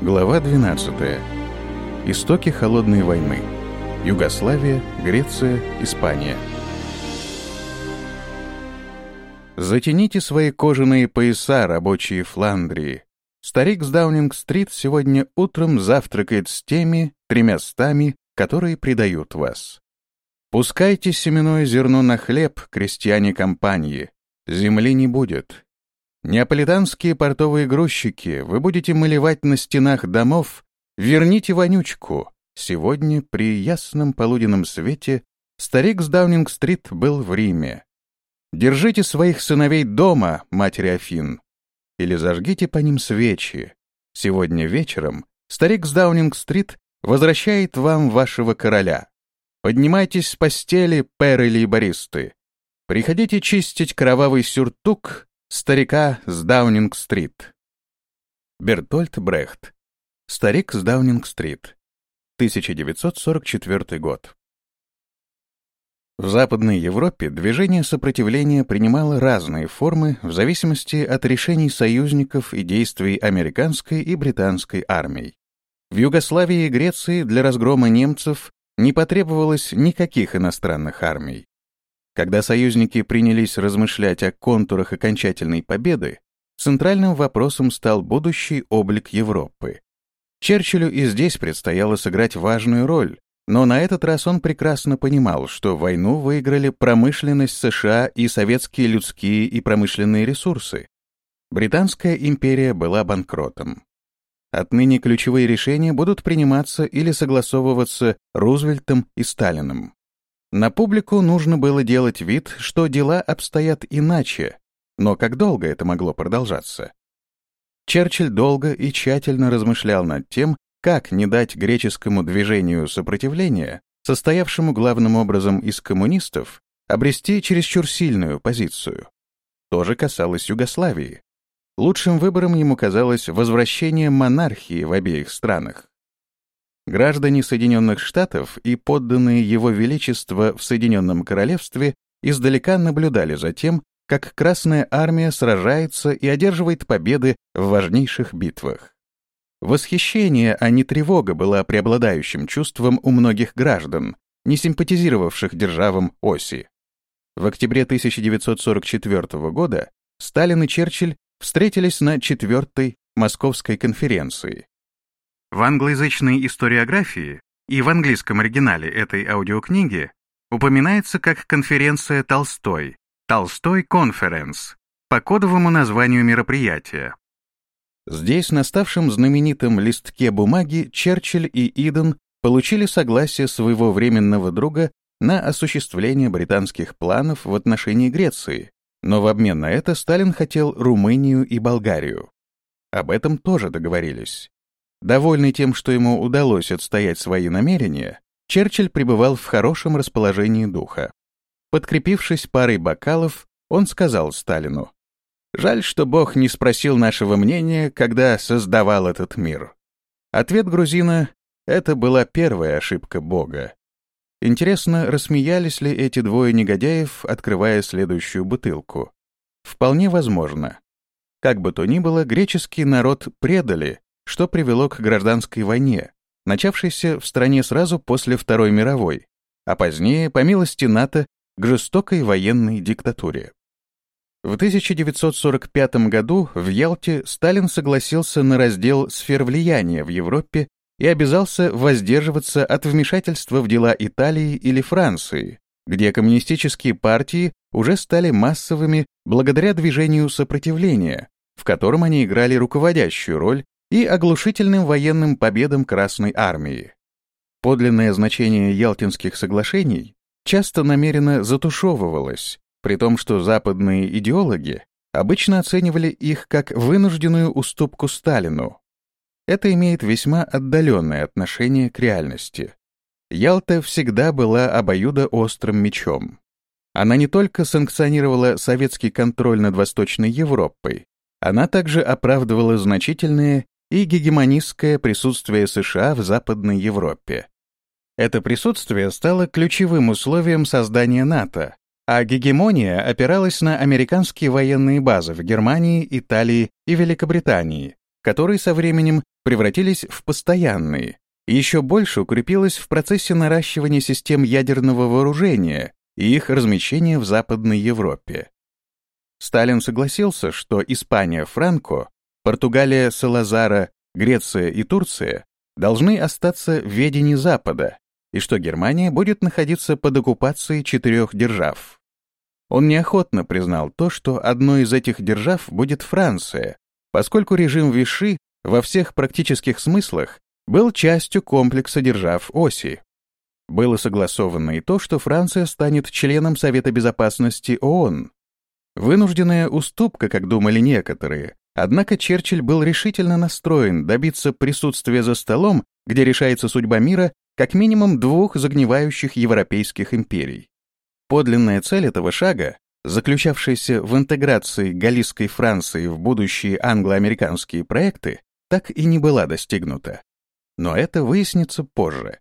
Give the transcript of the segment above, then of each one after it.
Глава 12. Истоки холодной войны. Югославия, Греция, Испания. Затяните свои кожаные пояса, рабочие Фландрии. Старик с Даунинг-стрит сегодня утром завтракает с теми тремя стами, которые предают вас. Пускайте семенное зерно на хлеб, крестьяне компании. Земли не будет, Неаполитанские портовые грузчики, вы будете малевать на стенах домов, верните вонючку. Сегодня при ясном полуденном свете старик с Даунинг-стрит был в Риме. Держите своих сыновей дома, матери Афин, или зажгите по ним свечи. Сегодня вечером старик с Даунинг-стрит возвращает вам вашего короля. Поднимайтесь с постели, перы Бористы. Приходите чистить кровавый сюртук Старика с Даунинг-стрит. Бертольд Брехт. Старик с Даунинг-стрит. 1944 год. В Западной Европе движение сопротивления принимало разные формы в зависимости от решений союзников и действий американской и британской армий. В Югославии и Греции для разгрома немцев не потребовалось никаких иностранных армий. Когда союзники принялись размышлять о контурах окончательной победы, центральным вопросом стал будущий облик Европы. Черчиллю и здесь предстояло сыграть важную роль, но на этот раз он прекрасно понимал, что войну выиграли промышленность США и советские людские и промышленные ресурсы. Британская империя была банкротом. Отныне ключевые решения будут приниматься или согласовываться Рузвельтом и Сталиным. На публику нужно было делать вид, что дела обстоят иначе, но как долго это могло продолжаться? Черчилль долго и тщательно размышлял над тем, как не дать греческому движению сопротивления, состоявшему главным образом из коммунистов, обрести чересчур сильную позицию. То же касалось Югославии. Лучшим выбором ему казалось возвращение монархии в обеих странах. Граждане Соединенных Штатов и подданные Его Величества в Соединенном Королевстве издалека наблюдали за тем, как Красная Армия сражается и одерживает победы в важнейших битвах. Восхищение, а не тревога была преобладающим чувством у многих граждан, не симпатизировавших державам оси. В октябре 1944 года Сталин и Черчилль встретились на четвертой Московской конференции. В англоязычной историографии и в английском оригинале этой аудиокниги упоминается как конференция Толстой, Толстой Конференс, по кодовому названию мероприятия. Здесь, на ставшем знаменитом листке бумаги, Черчилль и Иден получили согласие своего временного друга на осуществление британских планов в отношении Греции, но в обмен на это Сталин хотел Румынию и Болгарию. Об этом тоже договорились. Довольный тем, что ему удалось отстоять свои намерения, Черчилль пребывал в хорошем расположении духа. Подкрепившись парой бокалов, он сказал Сталину, «Жаль, что Бог не спросил нашего мнения, когда создавал этот мир». Ответ грузина — это была первая ошибка Бога. Интересно, рассмеялись ли эти двое негодяев, открывая следующую бутылку? Вполне возможно. Как бы то ни было, греческий народ предали, что привело к гражданской войне, начавшейся в стране сразу после Второй мировой, а позднее, по милости НАТО, к жестокой военной диктатуре. В 1945 году в Ялте Сталин согласился на раздел сфер влияния в Европе и обязался воздерживаться от вмешательства в дела Италии или Франции, где коммунистические партии уже стали массовыми благодаря движению сопротивления, в котором они играли руководящую роль и оглушительным военным победам Красной Армии. Подлинное значение Ялтинских соглашений часто намеренно затушевывалось, при том, что западные идеологи обычно оценивали их как вынужденную уступку Сталину. Это имеет весьма отдаленное отношение к реальности. Ялта всегда была обоюдоострым мечом. Она не только санкционировала советский контроль над Восточной Европой, она также оправдывала значительные и гегемонистское присутствие США в Западной Европе. Это присутствие стало ключевым условием создания НАТО, а гегемония опиралась на американские военные базы в Германии, Италии и Великобритании, которые со временем превратились в постоянные, и еще больше укрепилась в процессе наращивания систем ядерного вооружения и их размещения в Западной Европе. Сталин согласился, что Испания Франко, Португалия Салазара, Греция и Турция должны остаться в ведении Запада, и что Германия будет находиться под оккупацией четырех держав. Он неохотно признал то, что одной из этих держав будет Франция, поскольку режим Виши во всех практических смыслах был частью комплекса держав оси. Было согласовано и то, что Франция станет членом Совета Безопасности ООН. Вынужденная уступка, как думали некоторые, однако Черчилль был решительно настроен добиться присутствия за столом, где решается судьба мира, как минимум двух загнивающих европейских империй. Подлинная цель этого шага, заключавшаяся в интеграции Галлийской Франции в будущие англо-американские проекты, так и не была достигнута. Но это выяснится позже.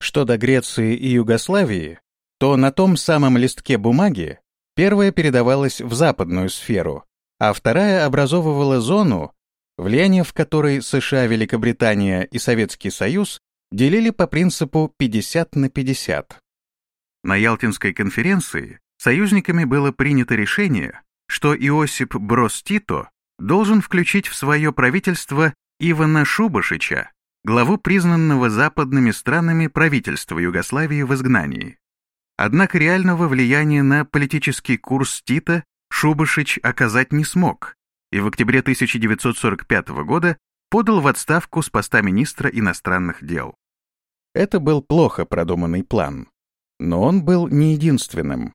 Что до Греции и Югославии, то на том самом листке бумаги первая передавалась в западную сферу, а вторая образовывала зону, влияние в которой США, Великобритания и Советский Союз делили по принципу 50 на 50. На Ялтинской конференции союзниками было принято решение, что Иосип Брос Тито должен включить в свое правительство Ивана Шубашича, главу признанного западными странами правительства Югославии в изгнании. Однако реального влияния на политический курс Тита Шубашич оказать не смог, и в октябре 1945 года подал в отставку с поста министра иностранных дел. Это был плохо продуманный план. Но он был не единственным.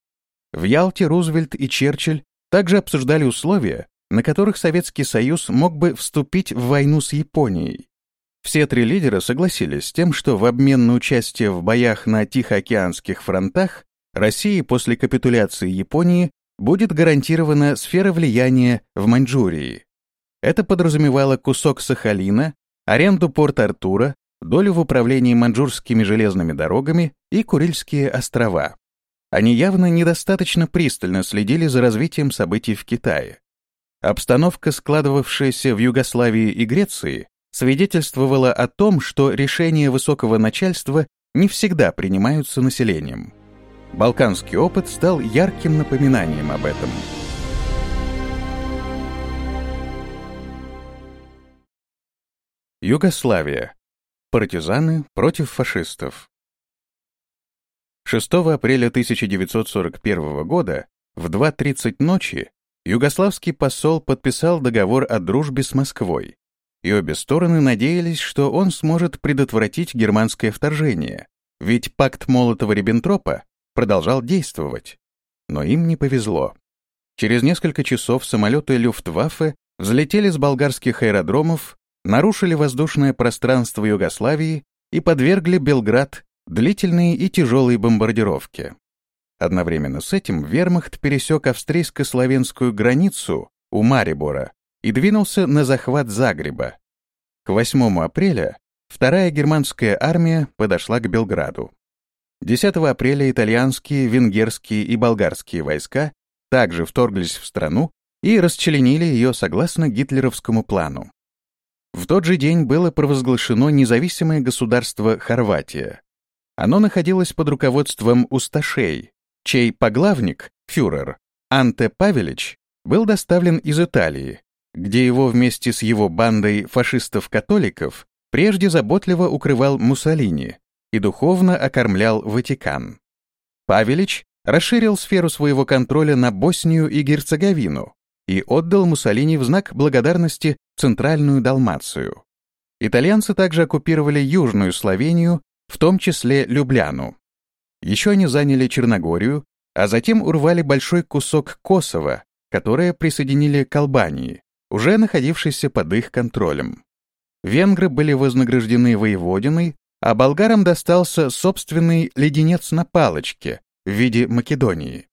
В Ялте Рузвельт и Черчилль также обсуждали условия, на которых Советский Союз мог бы вступить в войну с Японией. Все три лидера согласились с тем, что в обмен на участие в боях на Тихоокеанских фронтах России после капитуляции Японии будет гарантирована сфера влияния в Маньчжурии. Это подразумевало кусок Сахалина, аренду Порт-Артура, долю в управлении маньчжурскими железными дорогами и Курильские острова. Они явно недостаточно пристально следили за развитием событий в Китае. Обстановка, складывавшаяся в Югославии и Греции, свидетельствовала о том, что решения высокого начальства не всегда принимаются населением. Балканский опыт стал ярким напоминанием об этом. Югославия. Партизаны против фашистов. 6 апреля 1941 года в 2.30 ночи югославский посол подписал договор о дружбе с Москвой, и обе стороны надеялись, что он сможет предотвратить германское вторжение, ведь пакт Молотова-Риббентропа продолжал действовать. Но им не повезло. Через несколько часов самолеты Люфтваффе взлетели с болгарских аэродромов, нарушили воздушное пространство Югославии и подвергли Белград длительной и тяжелой бомбардировке. Одновременно с этим вермахт пересек австрийско-славянскую границу у Марибора и двинулся на захват Загреба. К 8 апреля вторая германская армия подошла к Белграду. 10 апреля итальянские, венгерские и болгарские войска также вторглись в страну и расчленили ее согласно гитлеровскому плану. В тот же день было провозглашено независимое государство Хорватия. Оно находилось под руководством Усташей, чей поглавник, фюрер, Анте Павелич, был доставлен из Италии, где его вместе с его бандой фашистов-католиков прежде заботливо укрывал Муссолини и духовно окормлял Ватикан. Павелич расширил сферу своего контроля на Боснию и Герцеговину и отдал Муссолини в знак благодарности Центральную Далмацию. Итальянцы также оккупировали Южную Словению, в том числе Любляну. Еще они заняли Черногорию, а затем урвали большой кусок Косово, которое присоединили к Албании уже находившийся под их контролем. Венгры были вознаграждены воеводиной, а болгарам достался собственный леденец на палочке в виде Македонии.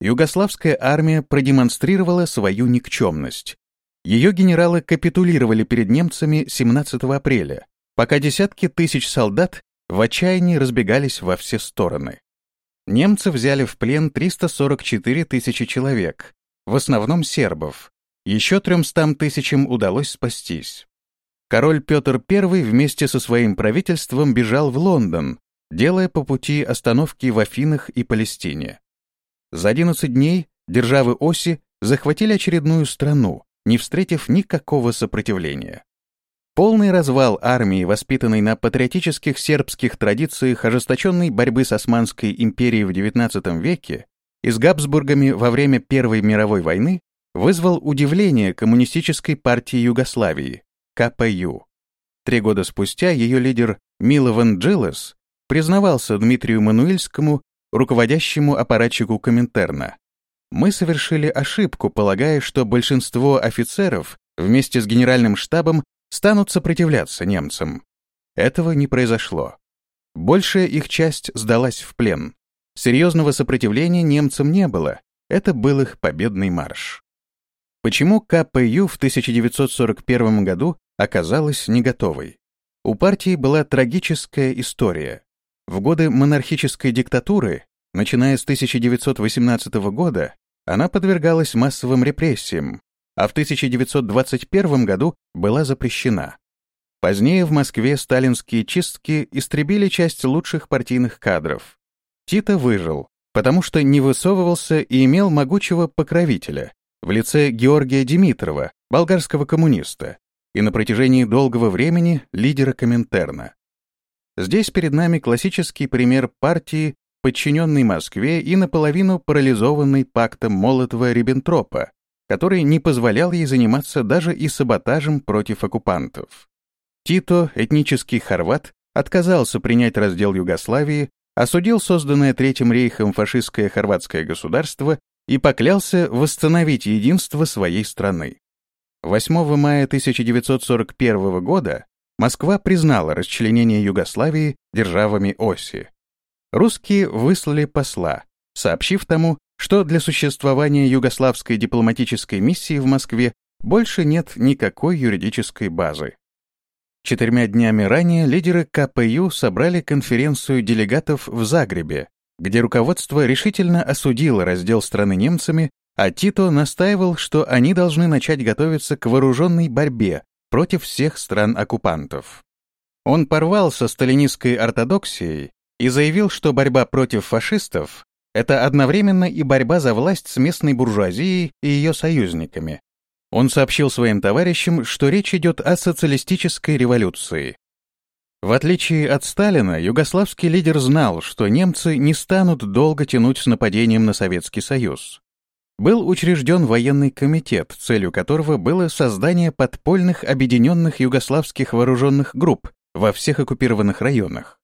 Югославская армия продемонстрировала свою никчемность. Ее генералы капитулировали перед немцами 17 апреля, пока десятки тысяч солдат в отчаянии разбегались во все стороны. Немцы взяли в плен 344 тысячи человек, в основном сербов, еще тремстам тысячам удалось спастись. Король Петр I вместе со своим правительством бежал в Лондон, делая по пути остановки в Афинах и Палестине. За 11 дней державы оси захватили очередную страну, не встретив никакого сопротивления. Полный развал армии, воспитанной на патриотических сербских традициях ожесточенной борьбы с Османской империей в XIX веке и с Габсбургами во время Первой мировой войны, вызвал удивление Коммунистической партии Югославии, КПЮ. Три года спустя ее лидер Милован Джилес признавался Дмитрию Мануильскому, руководящему аппаратчику Коминтерна. Мы совершили ошибку, полагая, что большинство офицеров вместе с генеральным штабом станут сопротивляться немцам. Этого не произошло. Большая их часть сдалась в плен. Серьезного сопротивления немцам не было, это был их победный марш. Почему КПЮ в 1941 году оказалась не готовой? У партии была трагическая история. В годы монархической диктатуры, начиная с 1918 года, она подвергалась массовым репрессиям, а в 1921 году была запрещена. Позднее в Москве сталинские чистки истребили часть лучших партийных кадров. Тита выжил, потому что не высовывался и имел могучего покровителя в лице Георгия Димитрова, болгарского коммуниста, и на протяжении долгого времени лидера Коминтерна. Здесь перед нами классический пример партии, подчиненной Москве и наполовину парализованной пактом Молотова-Риббентропа, который не позволял ей заниматься даже и саботажем против оккупантов. Тито, этнический хорват, отказался принять раздел Югославии, осудил созданное Третьим рейхом фашистское хорватское государство и поклялся восстановить единство своей страны. 8 мая 1941 года Москва признала расчленение Югославии державами оси. Русские выслали посла, сообщив тому, что для существования югославской дипломатической миссии в Москве больше нет никакой юридической базы. Четырьмя днями ранее лидеры КПЮ собрали конференцию делегатов в Загребе, где руководство решительно осудило раздел страны немцами, а Тито настаивал, что они должны начать готовиться к вооруженной борьбе против всех стран-оккупантов. Он порвал со сталинистской ортодоксией и заявил, что борьба против фашистов это одновременно и борьба за власть с местной буржуазией и ее союзниками. Он сообщил своим товарищам, что речь идет о социалистической революции. В отличие от Сталина, югославский лидер знал, что немцы не станут долго тянуть с нападением на Советский Союз. Был учрежден военный комитет, целью которого было создание подпольных объединенных югославских вооруженных групп во всех оккупированных районах.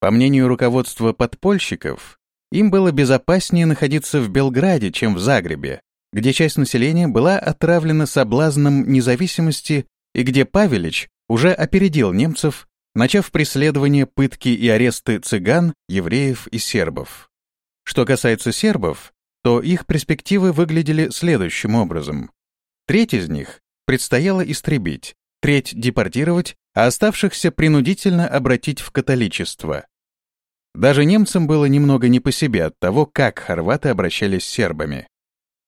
По мнению руководства подпольщиков, им было безопаснее находиться в Белграде, чем в Загребе, где часть населения была отравлена соблазном независимости и где Павелич уже опередил немцев, начав преследование, пытки и аресты цыган, евреев и сербов. Что касается сербов, то их перспективы выглядели следующим образом. Треть из них предстояло истребить, треть депортировать, а оставшихся принудительно обратить в католичество. Даже немцам было немного не по себе от того, как хорваты обращались с сербами.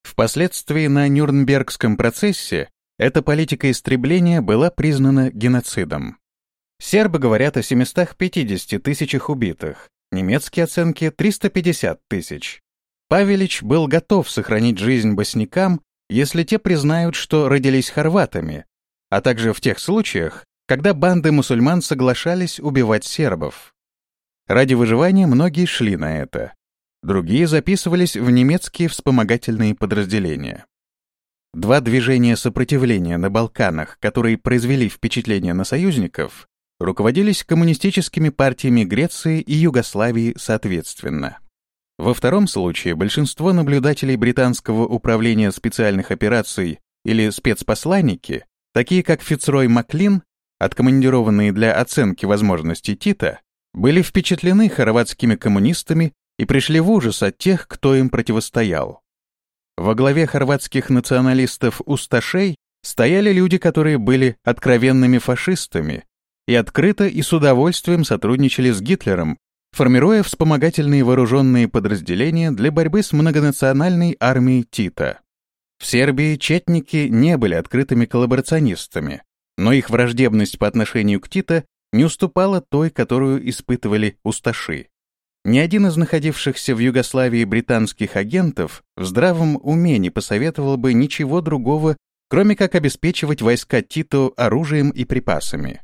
Впоследствии на Нюрнбергском процессе эта политика истребления была признана геноцидом. Сербы говорят о 750 тысячах убитых, немецкие оценки — 350 тысяч. Павелич был готов сохранить жизнь боснякам, если те признают, что родились хорватами, а также в тех случаях, когда банды мусульман соглашались убивать сербов. Ради выживания многие шли на это. Другие записывались в немецкие вспомогательные подразделения. Два движения сопротивления на Балканах, которые произвели впечатление на союзников, руководились коммунистическими партиями Греции и Югославии соответственно. Во втором случае большинство наблюдателей британского управления специальных операций или спецпосланники, такие как Фицрой Маклин, откомандированные для оценки возможностей Тита, были впечатлены хорватскими коммунистами и пришли в ужас от тех, кто им противостоял. Во главе хорватских националистов-усташей стояли люди, которые были откровенными фашистами и открыто и с удовольствием сотрудничали с Гитлером, формируя вспомогательные вооруженные подразделения для борьбы с многонациональной армией Тита. В Сербии четники не были открытыми коллаборационистами, но их враждебность по отношению к Тито не уступала той, которую испытывали усташи. Ни один из находившихся в Югославии британских агентов в здравом уме не посоветовал бы ничего другого, кроме как обеспечивать войска Тито оружием и припасами.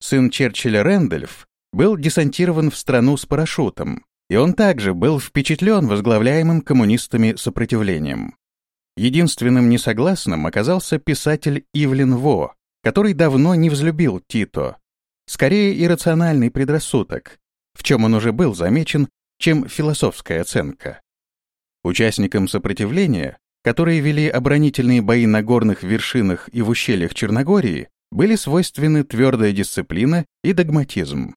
Сын Черчилля Рэндольф был десантирован в страну с парашютом, и он также был впечатлен возглавляемым коммунистами сопротивлением. Единственным несогласным оказался писатель Ивлин Во, который давно не взлюбил Тито. Скорее иррациональный предрассудок, в чем он уже был замечен, чем философская оценка. Участникам сопротивления, которые вели оборонительные бои на горных вершинах и в ущельях Черногории, были свойственны твердая дисциплина и догматизм.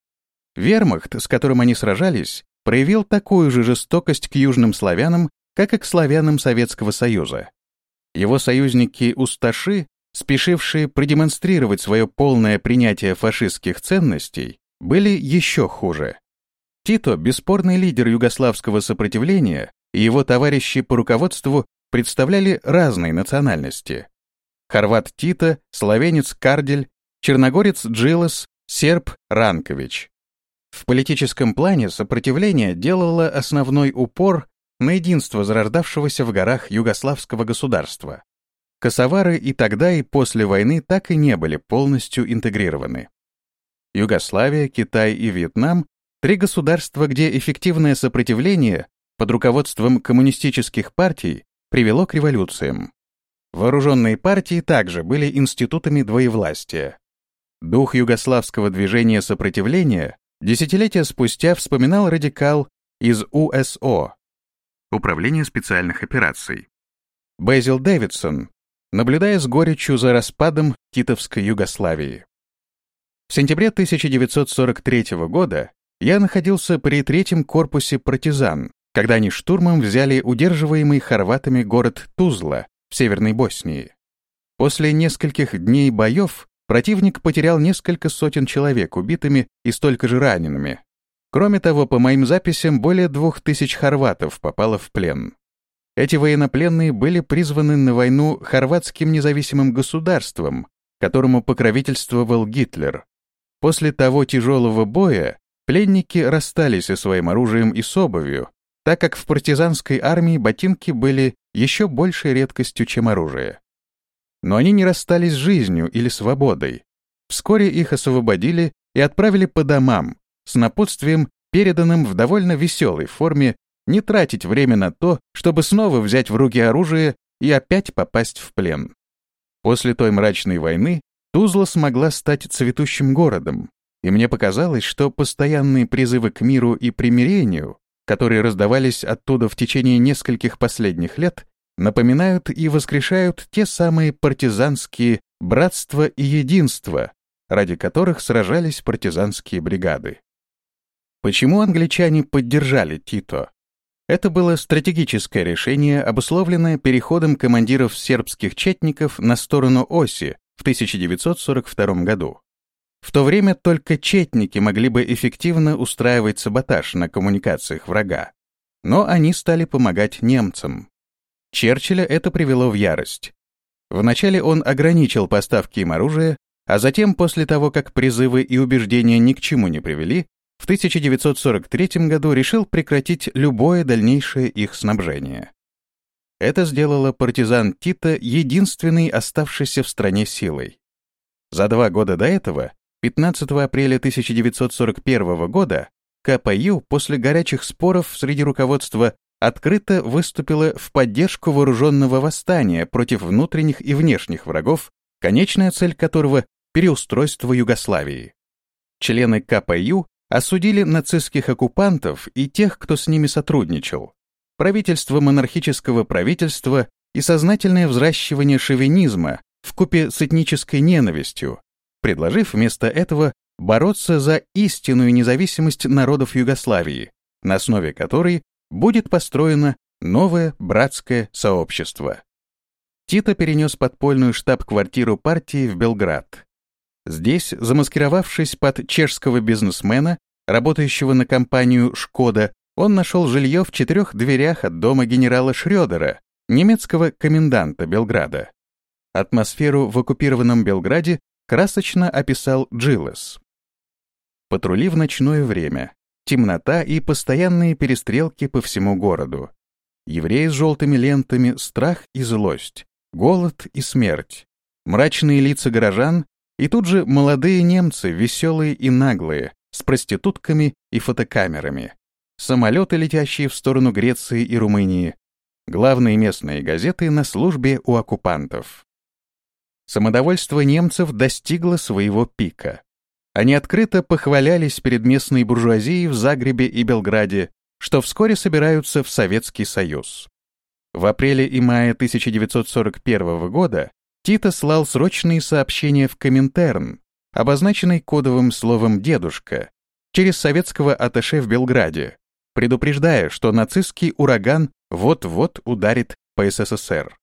Вермахт, с которым они сражались, проявил такую же жестокость к южным славянам, как и к славянам Советского Союза. Его союзники-усташи, спешившие продемонстрировать свое полное принятие фашистских ценностей, были еще хуже. Тито, бесспорный лидер югославского сопротивления, и его товарищи по руководству представляли разные национальности. Хорват Тито, словенец Кардель, черногорец Джилос, серб Ранкович. В политическом плане сопротивление делало основной упор на единство зарождавшегося в горах югославского государства. Косовары и тогда, и после войны так и не были полностью интегрированы. Югославия, Китай и Вьетнам — три государства, где эффективное сопротивление под руководством коммунистических партий привело к революциям. Вооруженные партии также были институтами двоевластия. Дух югославского движения сопротивления десятилетия спустя вспоминал радикал из УСО, Управление специальных операций. Безил Дэвидсон, наблюдая с горечью за распадом Титовской Югославии. В сентябре 1943 года я находился при третьем корпусе партизан, когда они штурмом взяли удерживаемый хорватами город Тузла Северной Боснии. После нескольких дней боев противник потерял несколько сотен человек убитыми и столько же ранеными, Кроме того, по моим записям, более двух тысяч хорватов попало в плен. Эти военнопленные были призваны на войну хорватским независимым государством, которому покровительствовал Гитлер. После того тяжелого боя пленники расстались со своим оружием и с обувью, так как в партизанской армии ботинки были еще большей редкостью, чем оружие. Но они не расстались с жизнью или свободой. Вскоре их освободили и отправили по домам, с напутствием, переданным в довольно веселой форме, не тратить время на то, чтобы снова взять в руки оружие и опять попасть в плен. После той мрачной войны Тузла смогла стать цветущим городом, и мне показалось, что постоянные призывы к миру и примирению, которые раздавались оттуда в течение нескольких последних лет, напоминают и воскрешают те самые партизанские братства и единства, ради которых сражались партизанские бригады. Почему англичане поддержали Тито? Это было стратегическое решение, обусловленное переходом командиров сербских четников на сторону оси в 1942 году. В то время только четники могли бы эффективно устраивать саботаж на коммуникациях врага. Но они стали помогать немцам. Черчилля это привело в ярость. Вначале он ограничил поставки им оружия, а затем, после того, как призывы и убеждения ни к чему не привели, в 1943 году решил прекратить любое дальнейшее их снабжение. Это сделало партизан Тита единственной оставшейся в стране силой. За два года до этого, 15 апреля 1941 года, КПЮ после горячих споров среди руководства открыто выступила в поддержку вооруженного восстания против внутренних и внешних врагов, конечная цель которого — переустройство Югославии. Члены КПЮ осудили нацистских оккупантов и тех, кто с ними сотрудничал, правительство монархического правительства и сознательное взращивание шовинизма в купе с этнической ненавистью, предложив вместо этого бороться за истинную независимость народов Югославии, на основе которой будет построено новое братское сообщество. Тито перенес подпольную штаб-квартиру партии в Белград. Здесь, замаскировавшись под чешского бизнесмена, работающего на компанию «Шкода», он нашел жилье в четырех дверях от дома генерала Шрёдера, немецкого коменданта Белграда. Атмосферу в оккупированном Белграде красочно описал Джилес. Патрули в ночное время, темнота и постоянные перестрелки по всему городу. Евреи с желтыми лентами, страх и злость, голод и смерть, мрачные лица горожан и тут же молодые немцы, веселые и наглые, с проститутками и фотокамерами, самолеты, летящие в сторону Греции и Румынии, главные местные газеты на службе у оккупантов. Самодовольство немцев достигло своего пика. Они открыто похвалялись перед местной буржуазией в Загребе и Белграде, что вскоре собираются в Советский Союз. В апреле и мае 1941 года Тито слал срочные сообщения в Коминтерн, обозначенный кодовым словом «дедушка», через советского атташе в Белграде, предупреждая, что нацистский ураган вот-вот ударит по СССР.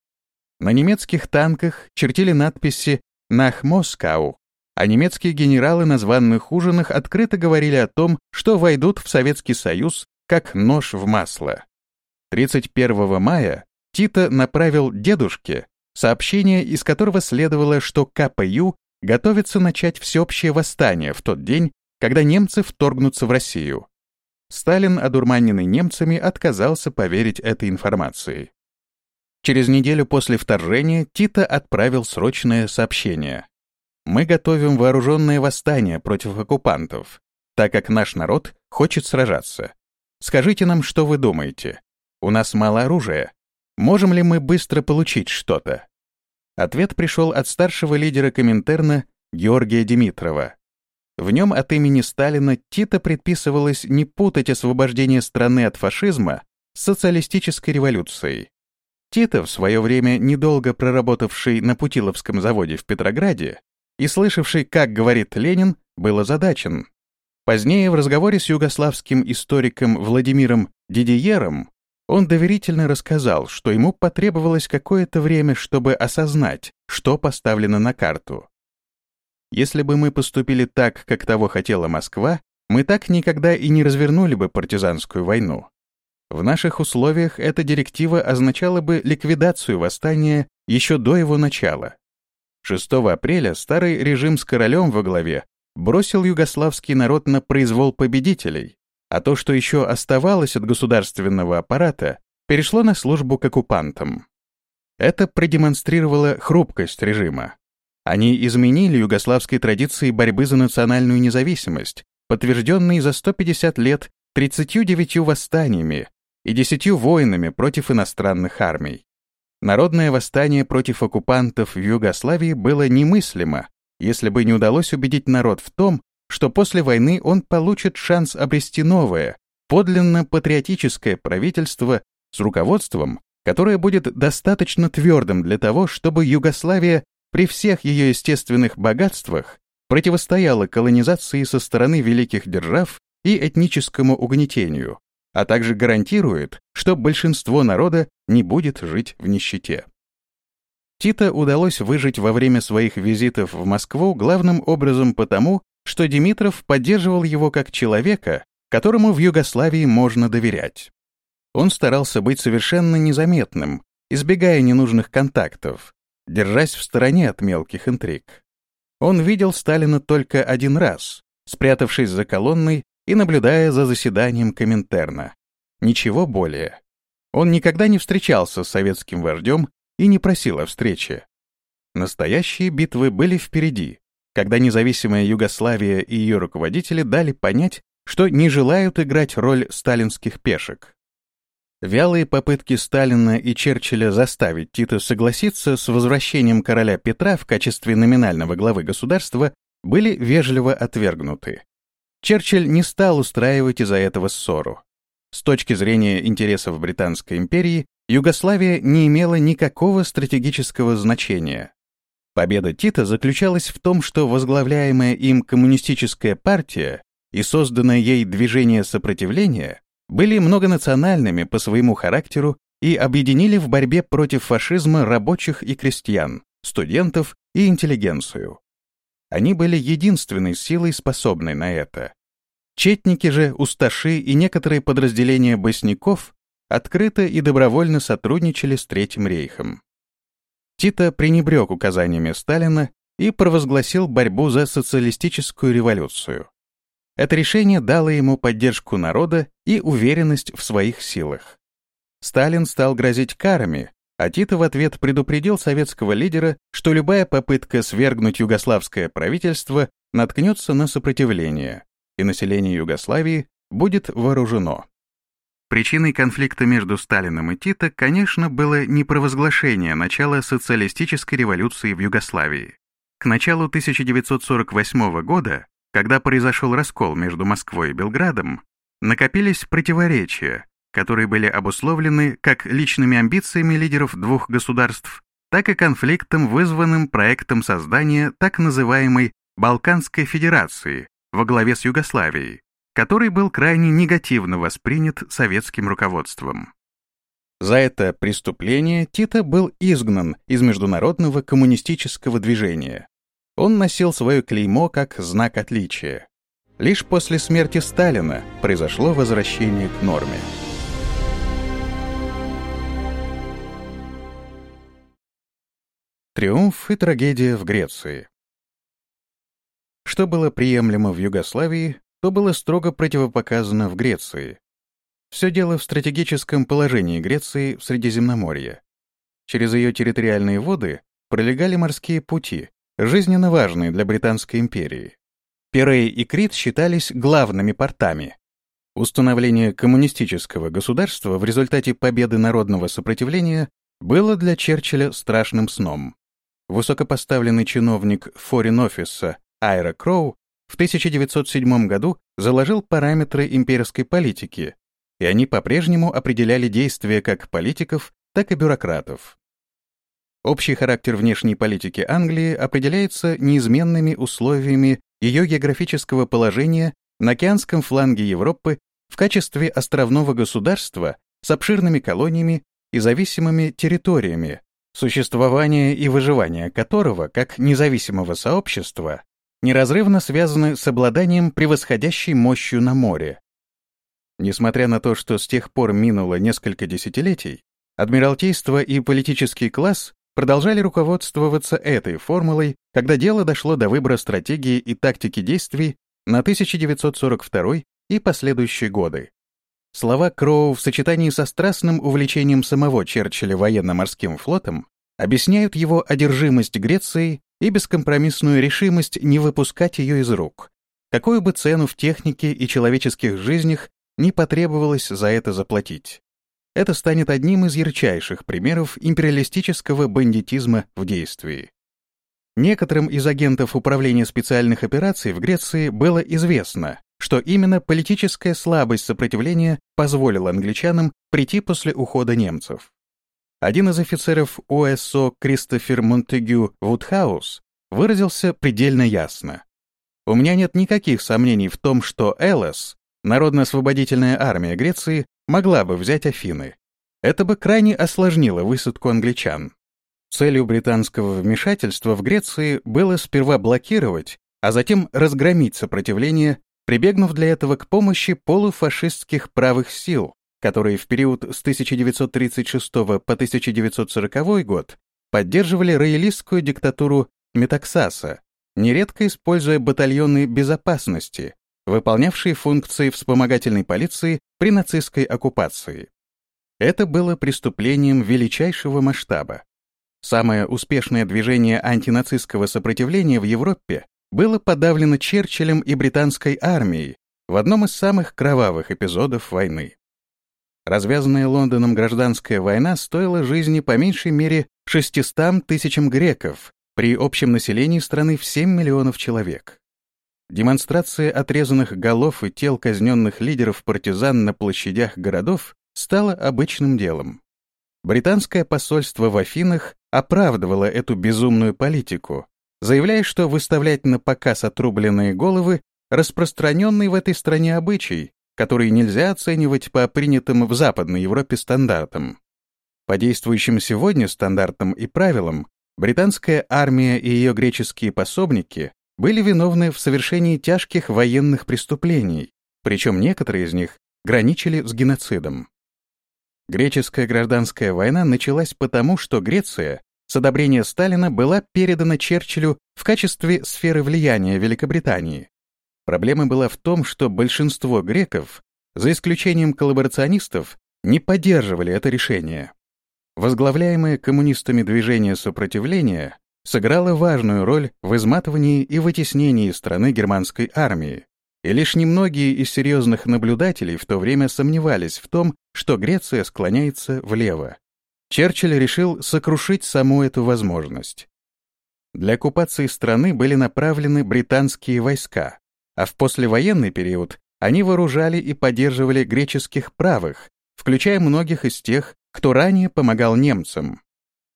На немецких танках чертили надписи «Нах Москау», а немецкие генералы на званных ужинах открыто говорили о том, что войдут в Советский Союз как нож в масло. 31 мая Тито направил дедушке сообщение, из которого следовало, что КПЮ готовится начать всеобщее восстание в тот день, когда немцы вторгнутся в Россию. Сталин, одурманенный немцами, отказался поверить этой информации. Через неделю после вторжения Тито отправил срочное сообщение. «Мы готовим вооруженное восстание против оккупантов, так как наш народ хочет сражаться. Скажите нам, что вы думаете. У нас мало оружия. Можем ли мы быстро получить что-то?» Ответ пришел от старшего лидера Коминтерна Георгия Димитрова. В нем от имени Сталина Тito предписывалось не путать освобождение страны от фашизма с социалистической революцией. Тито, в свое время недолго проработавший на Путиловском заводе в Петрограде и слышавший, как говорит Ленин, был озадачен. Позднее в разговоре с югославским историком Владимиром Дидиером он доверительно рассказал, что ему потребовалось какое-то время, чтобы осознать, что поставлено на карту. Если бы мы поступили так, как того хотела Москва, мы так никогда и не развернули бы партизанскую войну. В наших условиях эта директива означала бы ликвидацию восстания еще до его начала. 6 апреля старый режим с королем во главе бросил югославский народ на произвол победителей, а то, что еще оставалось от государственного аппарата, перешло на службу к оккупантам. Это продемонстрировало хрупкость режима. Они изменили югославской традиции борьбы за национальную независимость, подтвержденные за 150 лет 39 восстаниями и 10 войнами против иностранных армий. Народное восстание против оккупантов в Югославии было немыслимо, если бы не удалось убедить народ в том, что после войны он получит шанс обрести новое, подлинно патриотическое правительство с руководством, которое будет достаточно твердым для того, чтобы Югославия при всех ее естественных богатствах противостояла колонизации со стороны великих держав и этническому угнетению, а также гарантирует, что большинство народа не будет жить в нищете. Тито удалось выжить во время своих визитов в Москву главным образом потому, что Димитров поддерживал его как человека, которому в Югославии можно доверять. Он старался быть совершенно незаметным, избегая ненужных контактов, держась в стороне от мелких интриг. Он видел Сталина только один раз, спрятавшись за колонной и наблюдая за заседанием Коминтерна. Ничего более. Он никогда не встречался с советским вождем и не просил о встрече. Настоящие битвы были впереди, когда независимая Югославия и ее руководители дали понять, что не желают играть роль сталинских пешек. Вялые попытки Сталина и Черчилля заставить Тита согласиться с возвращением короля Петра в качестве номинального главы государства были вежливо отвергнуты. Черчилль не стал устраивать из-за этого ссору. С точки зрения интересов Британской империи, Югославия не имела никакого стратегического значения. Победа Тита заключалась в том, что возглавляемая им коммунистическая партия и созданное ей движение сопротивления были многонациональными по своему характеру и объединили в борьбе против фашизма рабочих и крестьян, студентов и интеллигенцию. Они были единственной силой, способной на это. Четники же, усташи и некоторые подразделения босняков открыто и добровольно сотрудничали с Третьим рейхом. Тито пренебрег указаниями Сталина и провозгласил борьбу за социалистическую революцию. Это решение дало ему поддержку народа и уверенность в своих силах. Сталин стал грозить карами, а Тито в ответ предупредил советского лидера, что любая попытка свергнуть югославское правительство наткнется на сопротивление, и население Югославии будет вооружено. Причиной конфликта между Сталиным и Тито, конечно, было не провозглашение начала социалистической революции в Югославии. К началу 1948 года, когда произошел раскол между Москвой и Белградом, накопились противоречия, которые были обусловлены как личными амбициями лидеров двух государств, так и конфликтом, вызванным проектом создания так называемой Балканской Федерации во главе с Югославией, который был крайне негативно воспринят советским руководством. За это преступление Тито был изгнан из международного коммунистического движения. Он носил свое клеймо как знак отличия. Лишь после смерти Сталина произошло возвращение к норме. Триумф и трагедия в Греции Что было приемлемо в Югославии, то было строго противопоказано в Греции. Все дело в стратегическом положении Греции в Средиземноморье. Через ее территориальные воды пролегали морские пути, жизненно важные для Британской империи. Пирей и Крит считались главными портами. Установление коммунистического государства в результате победы народного сопротивления было для Черчилля страшным сном. Высокопоставленный чиновник форин-офиса Айра Кроу в 1907 году заложил параметры имперской политики, и они по-прежнему определяли действия как политиков, так и бюрократов. Общий характер внешней политики Англии определяется неизменными условиями ее географического положения на океанском фланге Европы в качестве островного государства с обширными колониями и зависимыми территориями, существование и выживание которого, как независимого сообщества, неразрывно связаны с обладанием превосходящей мощью на море. Несмотря на то, что с тех пор минуло несколько десятилетий, Адмиралтейство и политический класс продолжали руководствоваться этой формулой, когда дело дошло до выбора стратегии и тактики действий на 1942 и последующие годы. Слова Кроу в сочетании со страстным увлечением самого Черчилля военно-морским флотом объясняют его одержимость Грецией и бескомпромиссную решимость не выпускать ее из рук, какую бы цену в технике и человеческих жизнях не потребовалось за это заплатить. Это станет одним из ярчайших примеров империалистического бандитизма в действии. Некоторым из агентов Управления специальных операций в Греции было известно, что именно политическая слабость сопротивления позволила англичанам прийти после ухода немцев. Один из офицеров ОСО Кристофер Монтегю Вудхаус выразился предельно ясно. «У меня нет никаких сомнений в том, что ЭЛОС, Народно-освободительная армия Греции, могла бы взять Афины. Это бы крайне осложнило высадку англичан. Целью британского вмешательства в Греции было сперва блокировать, а затем разгромить сопротивление, прибегнув для этого к помощи полуфашистских правых сил, которые в период с 1936 по 1940 год поддерживали роялистскую диктатуру Метаксаса, нередко используя батальоны безопасности, выполнявшие функции вспомогательной полиции при нацистской оккупации. Это было преступлением величайшего масштаба. Самое успешное движение антинацистского сопротивления в Европе было подавлено Черчиллем и британской армией в одном из самых кровавых эпизодов войны. Развязанная Лондоном гражданская война стоила жизни по меньшей мере 600 тысячам греков при общем населении страны в 7 миллионов человек. Демонстрация отрезанных голов и тел казненных лидеров партизан на площадях городов стала обычным делом. Британское посольство в Афинах оправдывало эту безумную политику, заявляя, что выставлять на показ отрубленные головы распространенный в этой стране обычай, который нельзя оценивать по принятым в Западной Европе стандартам. По действующим сегодня стандартам и правилам, британская армия и ее греческие пособники были виновны в совершении тяжких военных преступлений, причем некоторые из них граничили с геноцидом. Греческая гражданская война началась потому, что Греция с одобрения Сталина была передана Черчиллю в качестве сферы влияния Великобритании. Проблема была в том, что большинство греков, за исключением коллаборационистов, не поддерживали это решение. Возглавляемое коммунистами движение сопротивления сыграло важную роль в изматывании и вытеснении страны германской армии, и лишь немногие из серьезных наблюдателей в то время сомневались в том, что Греция склоняется влево. Черчилль решил сокрушить саму эту возможность. Для оккупации страны были направлены британские войска, а в послевоенный период они вооружали и поддерживали греческих правых, включая многих из тех, кто ранее помогал немцам.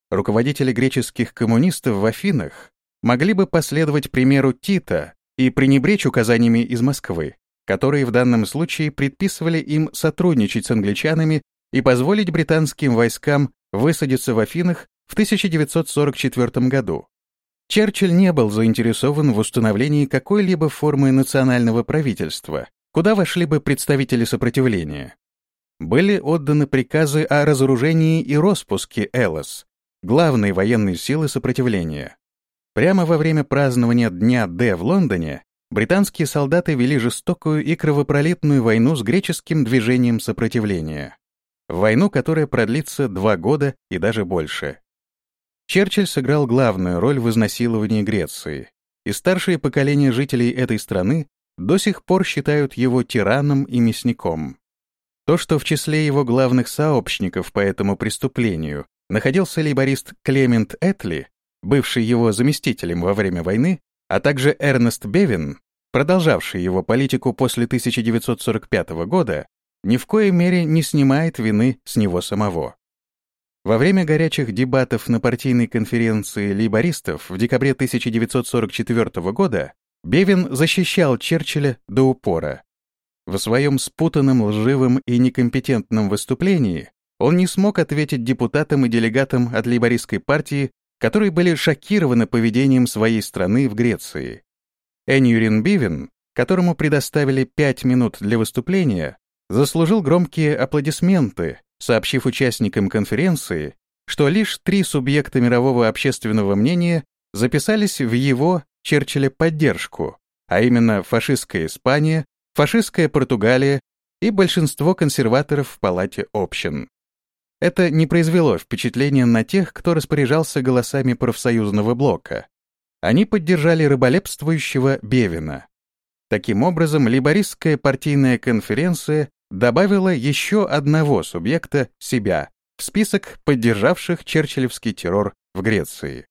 Руководители греческих коммунистов в Афинах могли бы последовать примеру Тита и пренебречь указаниями из Москвы, которые в данном случае предписывали им сотрудничать с англичанами и позволить британским войскам высадиться в Афинах в 1944 году. Черчилль не был заинтересован в установлении какой-либо формы национального правительства, куда вошли бы представители сопротивления. Были отданы приказы о разоружении и распуске Элос, главной военной силы сопротивления. Прямо во время празднования Дня Д в Лондоне британские солдаты вели жестокую и кровопролитную войну с греческим движением сопротивления. Войну, которая продлится два года и даже больше. Черчилль сыграл главную роль в изнасиловании Греции, и старшие поколения жителей этой страны до сих пор считают его тираном и мясником. То, что в числе его главных сообщников по этому преступлению находился лейборист Клемент Этли, бывший его заместителем во время войны, а также Эрнест Бевин, продолжавший его политику после 1945 года, ни в коей мере не снимает вины с него самого. Во время горячих дебатов на партийной конференции лейбористов в декабре 1944 года Бевин защищал Черчилля до упора. В своем спутанном, лживом и некомпетентном выступлении он не смог ответить депутатам и делегатам от лейбористской партии которые были шокированы поведением своей страны в Греции. Эньюрин Бивен, которому предоставили пять минут для выступления, заслужил громкие аплодисменты, сообщив участникам конференции, что лишь три субъекта мирового общественного мнения записались в его, Черчилля, поддержку, а именно фашистская Испания, фашистская Португалия и большинство консерваторов в Палате общин. Это не произвело впечатления на тех, кто распоряжался голосами профсоюзного блока. Они поддержали рыболепствующего Бевина. Таким образом, либористская партийная конференция добавила еще одного субъекта, себя, в список поддержавших черчиллевский террор в Греции.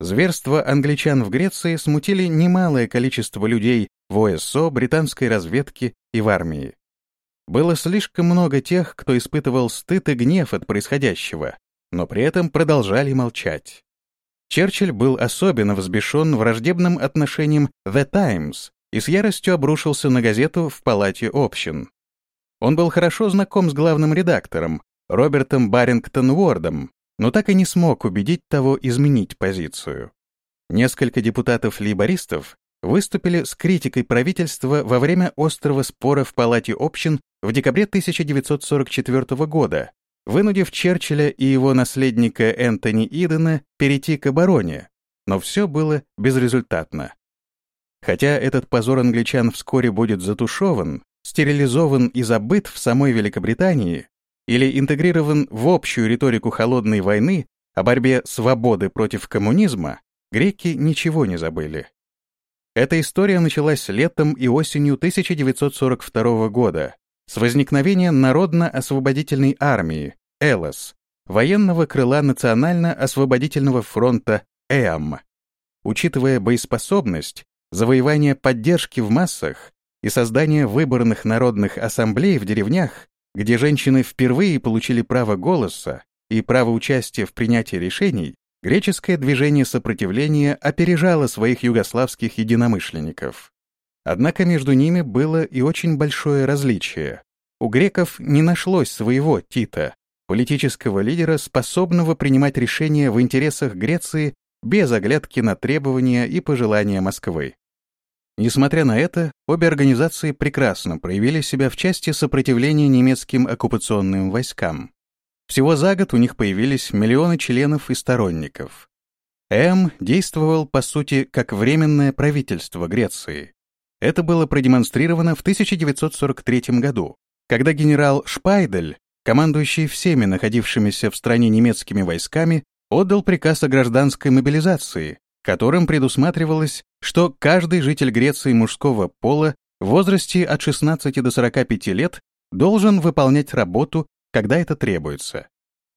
Зверства англичан в Греции смутили немалое количество людей в ОСО, британской разведке и в армии. Было слишком много тех, кто испытывал стыд и гнев от происходящего, но при этом продолжали молчать. Черчилль был особенно взбешен враждебным отношением The Times и с яростью обрушился на газету в палате общин. Он был хорошо знаком с главным редактором, Робертом Барингтон Уордом, но так и не смог убедить того изменить позицию. Несколько депутатов-лейбористов выступили с критикой правительства во время острого спора в Палате общин в декабре 1944 года, вынудив Черчилля и его наследника Энтони Идена перейти к обороне, но все было безрезультатно. Хотя этот позор англичан вскоре будет затушеван, стерилизован и забыт в самой Великобритании или интегрирован в общую риторику холодной войны о борьбе свободы против коммунизма, греки ничего не забыли. Эта история началась летом и осенью 1942 года с возникновения Народно-освободительной армии, ЭЛОС, военного крыла Национально-освободительного фронта ЭАМ. Учитывая боеспособность, завоевание поддержки в массах и создание выборных народных ассамблей в деревнях, где женщины впервые получили право голоса и право участия в принятии решений, греческое движение сопротивления опережало своих югославских единомышленников. Однако между ними было и очень большое различие. У греков не нашлось своего Тита, политического лидера, способного принимать решения в интересах Греции без оглядки на требования и пожелания Москвы. Несмотря на это, обе организации прекрасно проявили себя в части сопротивления немецким оккупационным войскам. Всего за год у них появились миллионы членов и сторонников. М действовал, по сути, как временное правительство Греции. Это было продемонстрировано в 1943 году, когда генерал Шпайдель, командующий всеми находившимися в стране немецкими войсками, отдал приказ о гражданской мобилизации, которым предусматривалось, что каждый житель Греции мужского пола в возрасте от 16 до 45 лет должен выполнять работу, когда это требуется.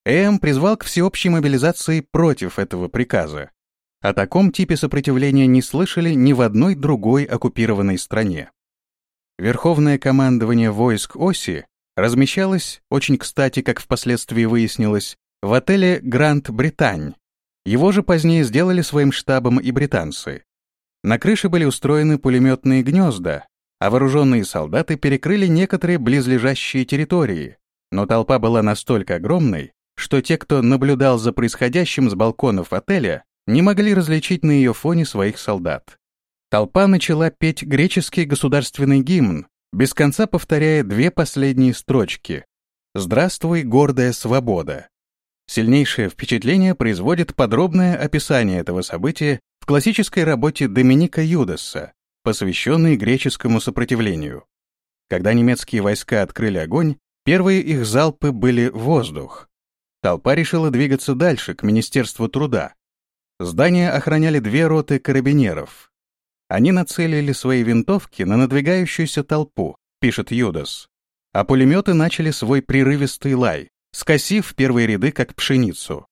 Эм призвал к всеобщей мобилизации против этого приказа. О таком типе сопротивления не слышали ни в одной другой оккупированной стране. Верховное командование войск Оси размещалось, очень кстати, как впоследствии выяснилось, в отеле «Гранд Британь». Его же позднее сделали своим штабом и британцы. На крыше были устроены пулеметные гнезда, а вооруженные солдаты перекрыли некоторые близлежащие территории, но толпа была настолько огромной, что те, кто наблюдал за происходящим с балконов отеля, не могли различить на ее фоне своих солдат. Толпа начала петь греческий государственный гимн, без конца повторяя две последние строчки «Здравствуй, гордая свобода». Сильнейшее впечатление производит подробное описание этого события в классической работе Доминика Юдаса, посвященной греческому сопротивлению. Когда немецкие войска открыли огонь, первые их залпы были в воздух. Толпа решила двигаться дальше, к Министерству труда. Здание охраняли две роты карабинеров. Они нацелили свои винтовки на надвигающуюся толпу, пишет Юдас. А пулеметы начали свой прерывистый лай, скосив первые ряды как пшеницу.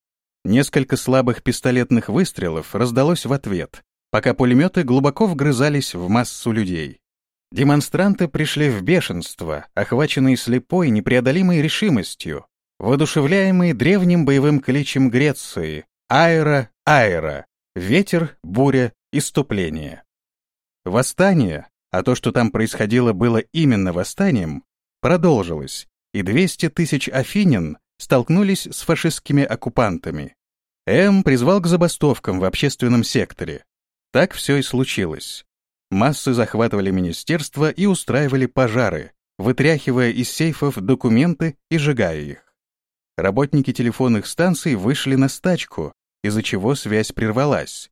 Несколько слабых пистолетных выстрелов раздалось в ответ, пока пулеметы глубоко вгрызались в массу людей. Демонстранты пришли в бешенство, охваченные слепой, непреодолимой решимостью, воодушевляемые древним боевым кличем Греции «Аэро, аэро», «Ветер, буря, иступление». Восстание, а то, что там происходило, было именно восстанием, продолжилось, и 200 тысяч афинин столкнулись с фашистскими оккупантами. М призвал к забастовкам в общественном секторе. Так все и случилось. Массы захватывали министерства и устраивали пожары, вытряхивая из сейфов документы и сжигая их. Работники телефонных станций вышли на стачку, из-за чего связь прервалась.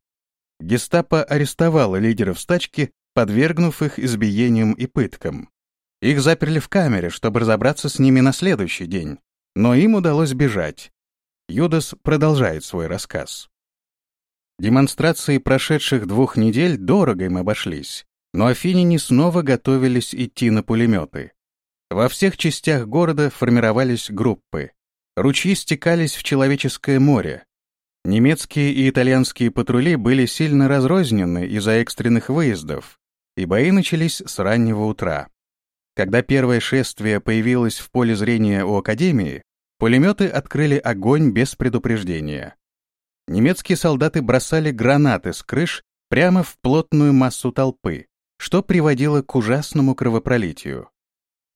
Гестапо арестовало лидеров стачки, подвергнув их избиениям и пыткам. Их заперли в камере, чтобы разобраться с ними на следующий день, но им удалось бежать. Юдас продолжает свой рассказ. Демонстрации прошедших двух недель дорого им обошлись, но афиняне снова готовились идти на пулеметы. Во всех частях города формировались группы. Ручьи стекались в человеческое море. Немецкие и итальянские патрули были сильно разрознены из-за экстренных выездов, и бои начались с раннего утра. Когда первое шествие появилось в поле зрения у Академии, пулеметы открыли огонь без предупреждения немецкие солдаты бросали гранаты с крыш прямо в плотную массу толпы, что приводило к ужасному кровопролитию.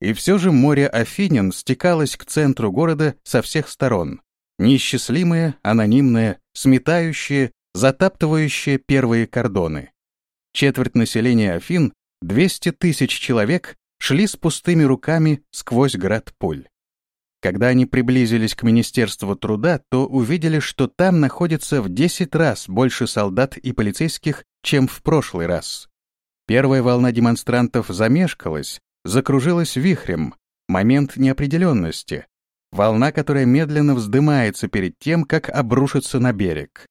И все же море Афинин стекалось к центру города со всех сторон, неисчислимое, анонимное, сметающее, затаптывающее первые кордоны. Четверть населения Афин, 200 тысяч человек, шли с пустыми руками сквозь град пуль. Когда они приблизились к Министерству труда, то увидели, что там находится в 10 раз больше солдат и полицейских, чем в прошлый раз. Первая волна демонстрантов замешкалась, закружилась вихрем, момент неопределенности, волна, которая медленно вздымается перед тем, как обрушится на берег.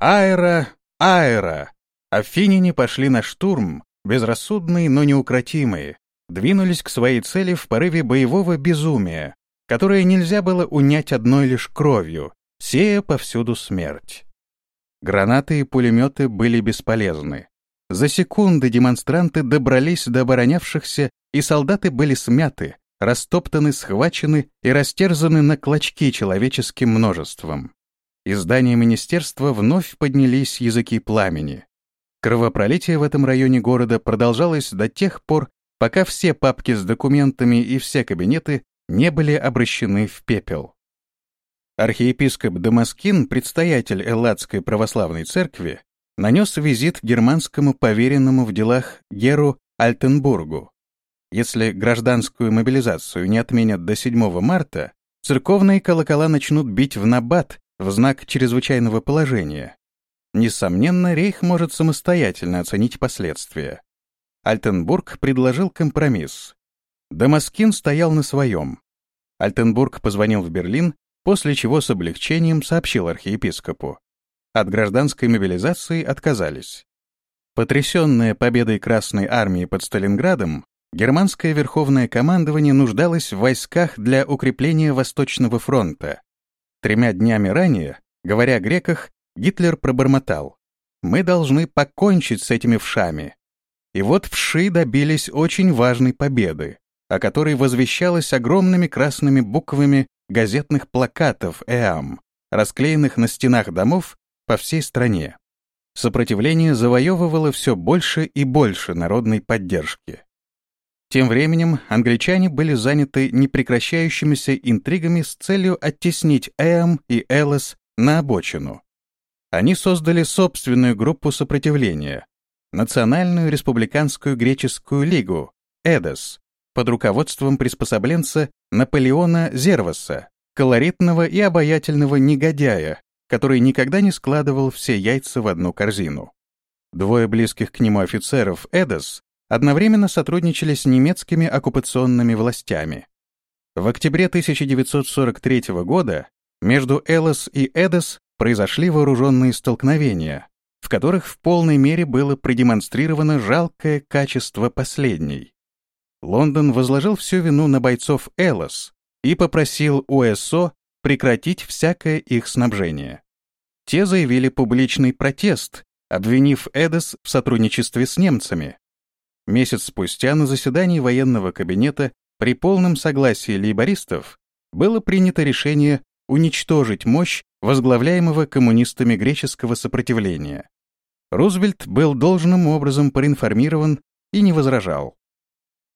Аэро, аэро! Афиняне пошли на штурм, безрассудные, но неукротимые, двинулись к своей цели в порыве боевого безумия, которое нельзя было унять одной лишь кровью, сея повсюду смерть. Гранаты и пулеметы были бесполезны. За секунды демонстранты добрались до оборонявшихся, и солдаты были смяты, растоптаны, схвачены и растерзаны на клочки человеческим множеством. Из здания министерства вновь поднялись языки пламени. Кровопролитие в этом районе города продолжалось до тех пор, пока все папки с документами и все кабинеты не были обращены в пепел. Архиепископ Дамаскин, предстоятель Элладской православной церкви, нанес визит германскому поверенному в делах Геру Альтенбургу. Если гражданскую мобилизацию не отменят до 7 марта, церковные колокола начнут бить в набат в знак чрезвычайного положения. Несомненно, Рейх может самостоятельно оценить последствия. Альтенбург предложил компромисс. Дамаскин стоял на своем. Альтенбург позвонил в Берлин, после чего с облегчением сообщил архиепископу. От гражданской мобилизации отказались. Потрясенная победой Красной Армии под Сталинградом, германское верховное командование нуждалось в войсках для укрепления Восточного фронта. Тремя днями ранее, говоря о греках, Гитлер пробормотал. «Мы должны покончить с этими вшами». И вот вши добились очень важной победы, о которой возвещалось огромными красными буквами газетных плакатов «ЭАМ», расклеенных на стенах домов по всей стране. Сопротивление завоевывало все больше и больше народной поддержки. Тем временем англичане были заняты непрекращающимися интригами с целью оттеснить Эам и Элос на обочину. Они создали собственную группу сопротивления — Национальную республиканскую греческую лигу, ЭДОС, под руководством приспособленца Наполеона Зерваса, колоритного и обаятельного негодяя, который никогда не складывал все яйца в одну корзину. Двое близких к нему офицеров ЭДОС одновременно сотрудничали с немецкими оккупационными властями. В октябре 1943 года между Элос и Эдос произошли вооруженные столкновения, в которых в полной мере было продемонстрировано жалкое качество последней. Лондон возложил всю вину на бойцов Элос и попросил УСО прекратить всякое их снабжение. Те заявили публичный протест, обвинив Эдос в сотрудничестве с немцами, Месяц спустя на заседании военного кабинета при полном согласии лейбористов было принято решение уничтожить мощь возглавляемого коммунистами греческого сопротивления. Рузвельт был должным образом проинформирован и не возражал.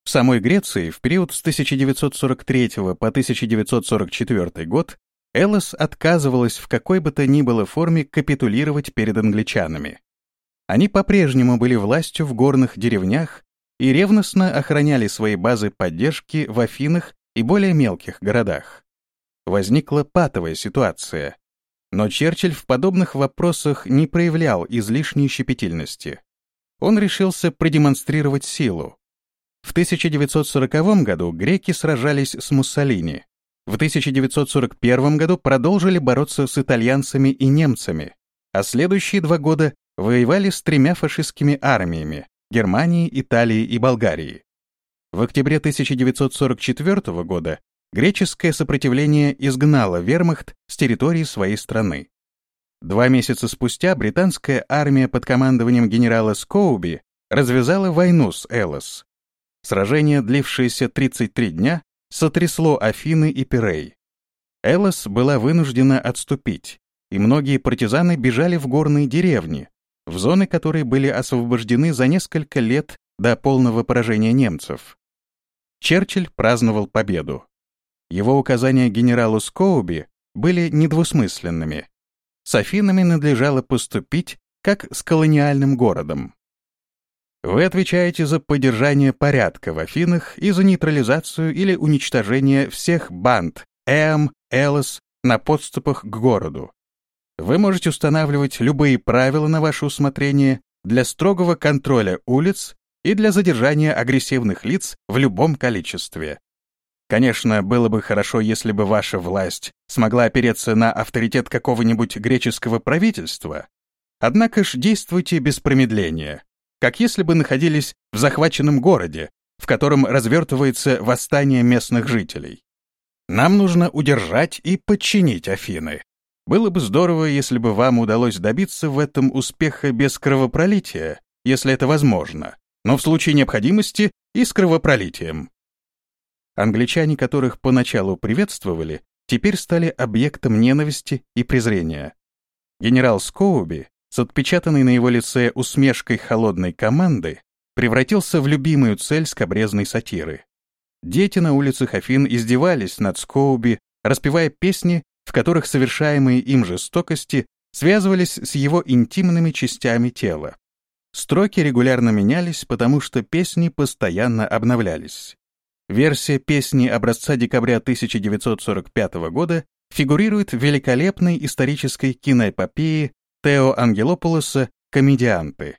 В самой Греции в период с 1943 по 1944 год Эллас отказывалась в какой бы то ни было форме капитулировать перед англичанами. Они по-прежнему были властью в горных деревнях и ревностно охраняли свои базы поддержки в Афинах и более мелких городах. Возникла патовая ситуация. Но Черчилль в подобных вопросах не проявлял излишней щепетильности. Он решился продемонстрировать силу. В 1940 году греки сражались с Муссолини. В 1941 году продолжили бороться с итальянцами и немцами, а следующие два года воевали с тремя фашистскими армиями — Германии, Италии и Болгарии. В октябре 1944 года греческое сопротивление изгнало вермахт с территории своей страны. Два месяца спустя британская армия под командованием генерала Скоуби развязала войну с Элос. Сражение, длившееся 33 дня, сотрясло Афины и Пирей. Элос была вынуждена отступить, и многие партизаны бежали в горные деревни, в зоны которые были освобождены за несколько лет до полного поражения немцев. Черчилль праздновал победу. Его указания генералу Скоуби были недвусмысленными. С Афинами надлежало поступить, как с колониальным городом. Вы отвечаете за поддержание порядка в Афинах и за нейтрализацию или уничтожение всех банд Эм, Элос на подступах к городу. Вы можете устанавливать любые правила на ваше усмотрение для строгого контроля улиц и для задержания агрессивных лиц в любом количестве. Конечно, было бы хорошо, если бы ваша власть смогла опереться на авторитет какого-нибудь греческого правительства. Однако ж действуйте без промедления, как если бы находились в захваченном городе, в котором развертывается восстание местных жителей. Нам нужно удержать и подчинить Афины. Было бы здорово, если бы вам удалось добиться в этом успеха без кровопролития, если это возможно, но в случае необходимости и с кровопролитием. Англичане, которых поначалу приветствовали, теперь стали объектом ненависти и презрения. Генерал Скоуби, с отпечатанной на его лице усмешкой холодной команды, превратился в любимую цель скобрезной сатиры. Дети на улицах Афин издевались над Скоуби, распевая песни в которых совершаемые им жестокости связывались с его интимными частями тела. Строки регулярно менялись, потому что песни постоянно обновлялись. Версия песни образца декабря 1945 года фигурирует в великолепной исторической киноэпопее Тео Ангелополоса «Комедианты».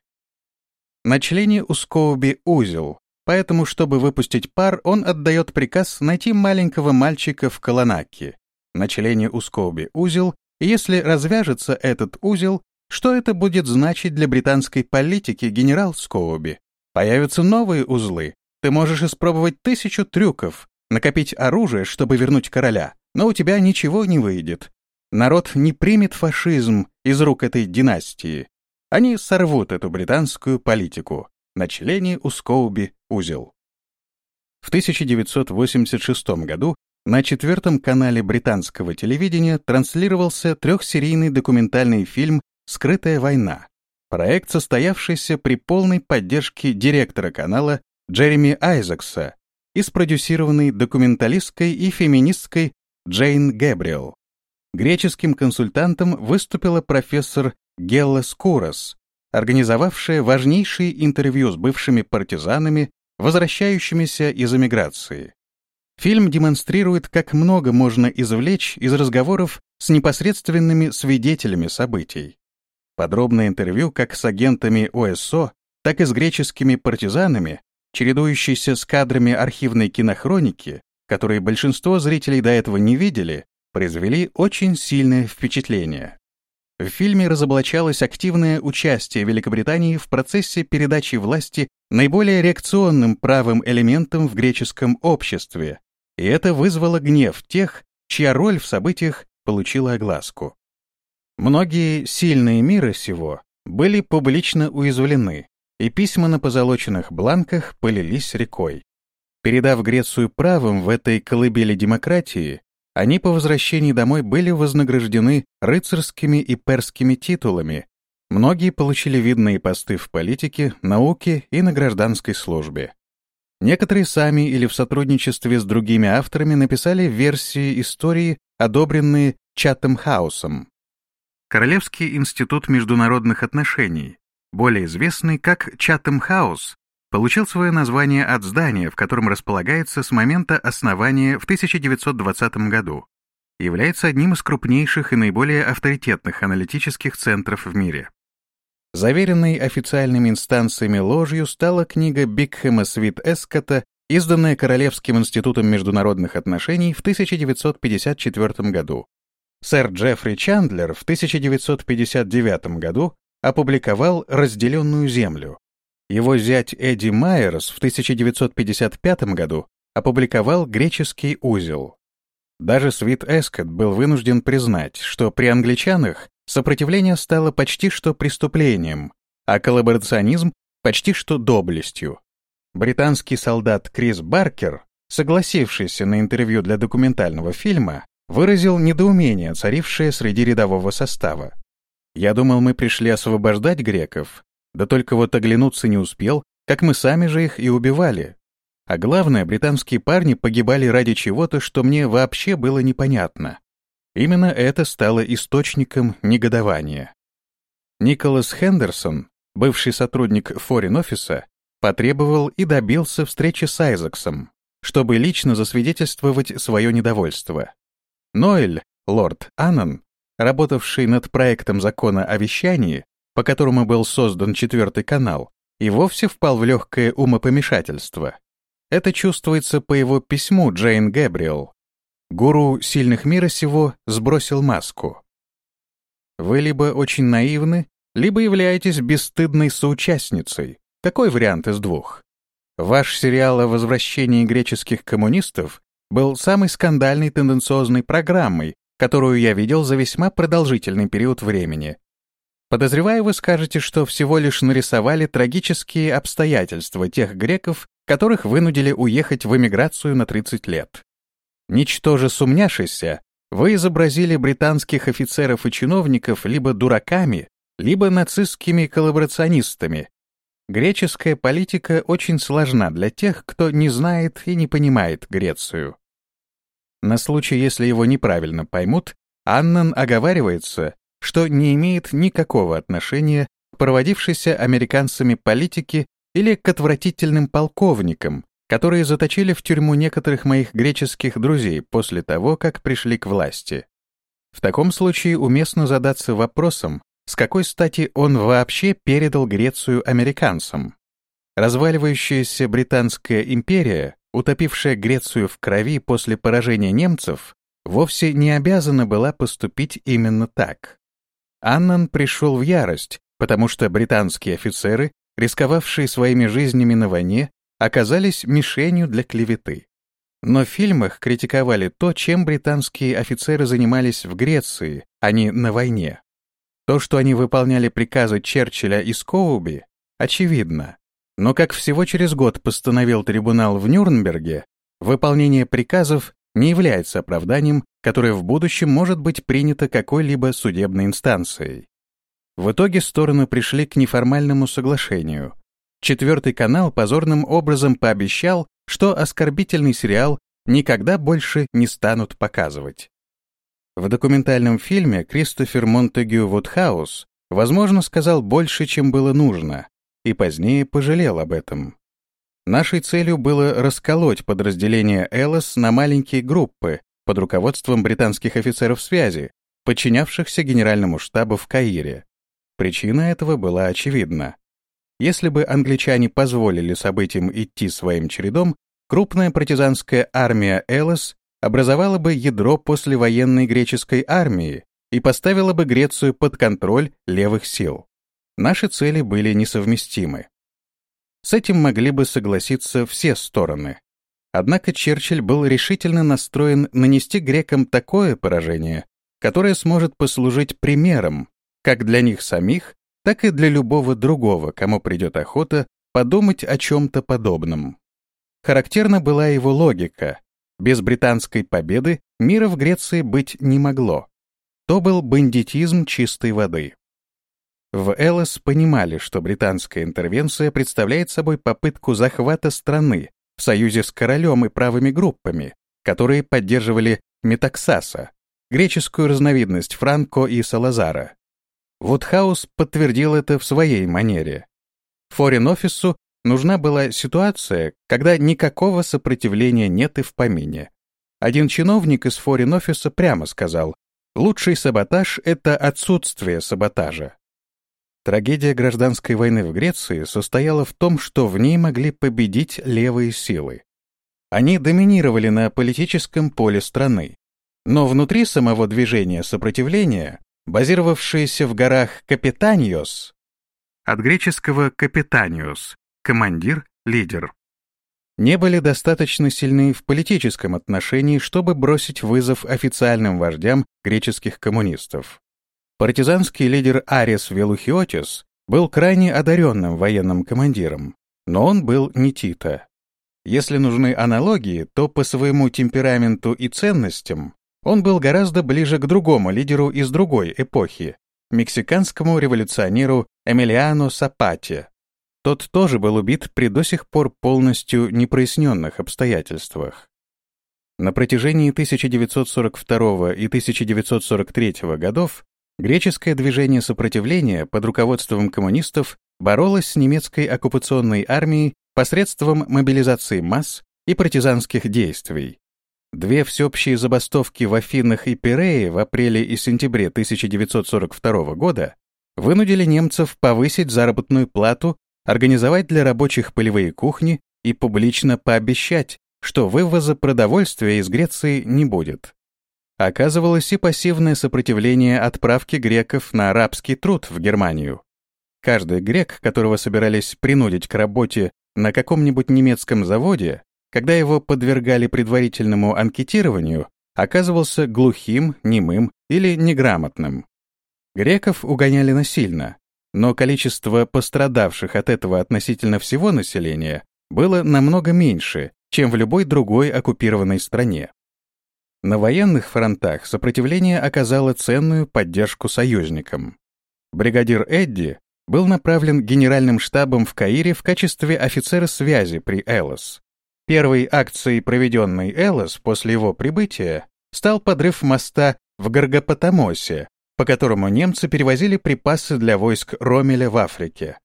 На члене у Скоуби узел, поэтому, чтобы выпустить пар, он отдает приказ найти маленького мальчика в Колонаке. На члене у Скоуби узел, и если развяжется этот узел, что это будет значить для британской политики, генерал Скоуби? Появятся новые узлы. Ты можешь испробовать тысячу трюков, накопить оружие, чтобы вернуть короля, но у тебя ничего не выйдет. Народ не примет фашизм из рук этой династии. Они сорвут эту британскую политику. На члене у Скоуби узел. В 1986 году на четвертом канале британского телевидения транслировался трехсерийный документальный фильм «Скрытая война». Проект, состоявшийся при полной поддержке директора канала Джереми Айзекса и спродюсированный документалисткой и феминисткой Джейн Гэбриэл. Греческим консультантом выступила профессор Гелла Скурас, организовавшая важнейшие интервью с бывшими партизанами, возвращающимися из эмиграции. Фильм демонстрирует, как много можно извлечь из разговоров с непосредственными свидетелями событий. Подробное интервью как с агентами ОСО, так и с греческими партизанами, чередующиеся с кадрами архивной кинохроники, которые большинство зрителей до этого не видели, произвели очень сильное впечатление. В фильме разоблачалось активное участие Великобритании в процессе передачи власти наиболее реакционным правым элементам в греческом обществе, и это вызвало гнев тех, чья роль в событиях получила огласку. Многие сильные мира сего были публично уязвлены, и письма на позолоченных бланках полились рекой. Передав Грецию правым в этой колыбели демократии, они по возвращении домой были вознаграждены рыцарскими и перскими титулами. Многие получили видные посты в политике, науке и на гражданской службе. Некоторые сами или в сотрудничестве с другими авторами написали версии истории, одобренные Чаттем Хаусом. Королевский институт международных отношений, более известный как Чаттем Хаус, получил свое название от здания, в котором располагается с момента основания в 1920 году, является одним из крупнейших и наиболее авторитетных аналитических центров в мире. Заверенной официальными инстанциями ложью стала книга Бикхэма Свит Эскота, изданная Королевским институтом международных отношений в 1954 году. Сэр Джеффри Чандлер в 1959 году опубликовал «Разделенную землю», его зять Эдди Майерс в 1955 году опубликовал «Греческий узел». Даже Свит Эскот был вынужден признать, что при англичанах сопротивление стало почти что преступлением, а коллаборационизм — почти что доблестью. Британский солдат Крис Баркер, согласившийся на интервью для документального фильма, выразил недоумение, царившее среди рядового состава. «Я думал, мы пришли освобождать греков, да только вот оглянуться не успел, как мы сами же их и убивали. А главное, британские парни погибали ради чего-то, что мне вообще было непонятно. Именно это стало источником негодования. Николас Хендерсон, бывший сотрудник форин-офиса, потребовал и добился встречи с Айзексом, чтобы лично засвидетельствовать свое недовольство. Ноэль, лорд Аннон, работавший над проектом закона о вещании, по которому был создан четвертый канал, и вовсе впал в легкое умопомешательство. Это чувствуется по его письму Джейн Гэбриэл. Гуру сильных мира сего сбросил маску. Вы либо очень наивны, либо являетесь бесстыдной соучастницей. Какой вариант из двух? Ваш сериал о возвращении греческих коммунистов был самой скандальной тенденциозной программой, которую я видел за весьма продолжительный период времени, Подозреваю, вы скажете, что всего лишь нарисовали трагические обстоятельства тех греков, которых вынудили уехать в эмиграцию на 30 лет. Ничтоже сумняшися, вы изобразили британских офицеров и чиновников либо дураками, либо нацистскими коллаборационистами. Греческая политика очень сложна для тех, кто не знает и не понимает Грецию. На случай, если его неправильно поймут, Аннан оговаривается, что не имеет никакого отношения к проводившейся американцами политике или к отвратительным полковникам, которые заточили в тюрьму некоторых моих греческих друзей после того, как пришли к власти. В таком случае уместно задаться вопросом, с какой стати он вообще передал Грецию американцам? Разваливающаяся Британская империя, утопившая Грецию в крови после поражения немцев, вовсе не обязана была поступить именно так. Аннан пришел в ярость, потому что британские офицеры, рисковавшие своими жизнями на войне, оказались мишенью для клеветы. Но в фильмах критиковали то, чем британские офицеры занимались в Греции, а не на войне. То, что они выполняли приказы Черчилля и Скоуби, очевидно. Но как всего через год постановил трибунал в Нюрнберге, выполнение приказов не является оправданием, которое в будущем может быть принято какой-либо судебной инстанцией. В итоге стороны пришли к неформальному соглашению. Четвертый канал позорным образом пообещал, что оскорбительный сериал никогда больше не станут показывать. В документальном фильме Кристофер Монтегю Вудхаус, возможно, сказал больше, чем было нужно, и позднее пожалел об этом. Нашей целью было расколоть подразделение Элос на маленькие группы под руководством британских офицеров связи, подчинявшихся генеральному штабу в Каире. Причина этого была очевидна. Если бы англичане позволили событиям идти своим чередом, крупная партизанская армия Элос образовала бы ядро послевоенной греческой армии и поставила бы Грецию под контроль левых сил. Наши цели были несовместимы. С этим могли бы согласиться все стороны. Однако Черчилль был решительно настроен нанести грекам такое поражение, которое сможет послужить примером как для них самих, так и для любого другого, кому придет охота подумать о чем-то подобном. Характерна была его логика. Без британской победы мира в Греции быть не могло. То был бандитизм чистой воды. В Элос понимали, что британская интервенция представляет собой попытку захвата страны в союзе с королем и правыми группами, которые поддерживали Метаксаса, греческую разновидность Франко и Салазара. Вудхаус подтвердил это в своей манере. Форин-офису нужна была ситуация, когда никакого сопротивления нет и в помине. Один чиновник из форин-офиса прямо сказал, лучший саботаж — это отсутствие саботажа. Трагедия гражданской войны в Греции состояла в том, что в ней могли победить левые силы. Они доминировали на политическом поле страны. Но внутри самого движения сопротивления, базировавшееся в горах Капитаниос, от греческого «капитаниос» — командир, лидер, не были достаточно сильны в политическом отношении, чтобы бросить вызов официальным вождям греческих коммунистов. Партизанский лидер Арис Велухиотис был крайне одаренным военным командиром, но он был не Тита. Если нужны аналогии, то по своему темпераменту и ценностям он был гораздо ближе к другому лидеру из другой эпохи, мексиканскому революционеру Эмилиано Сапате. Тот тоже был убит при до сих пор полностью непроясненных обстоятельствах. На протяжении 1942 и 1943 годов Греческое движение сопротивления под руководством коммунистов боролось с немецкой оккупационной армией посредством мобилизации масс и партизанских действий. Две всеобщие забастовки в Афинах и Пирее в апреле и сентябре 1942 года вынудили немцев повысить заработную плату, организовать для рабочих полевые кухни и публично пообещать, что вывоза продовольствия из Греции не будет оказывалось и пассивное сопротивление отправки греков на арабский труд в Германию. Каждый грек, которого собирались принудить к работе на каком-нибудь немецком заводе, когда его подвергали предварительному анкетированию, оказывался глухим, немым или неграмотным. Греков угоняли насильно, но количество пострадавших от этого относительно всего населения было намного меньше, чем в любой другой оккупированной стране. На военных фронтах сопротивление оказало ценную поддержку союзникам. Бригадир Эдди был направлен генеральным штабом в Каире в качестве офицера связи при Элос. Первой акцией, проведенной Элос после его прибытия, стал подрыв моста в Гаргопотамосе, по которому немцы перевозили припасы для войск Ромеля в Африке.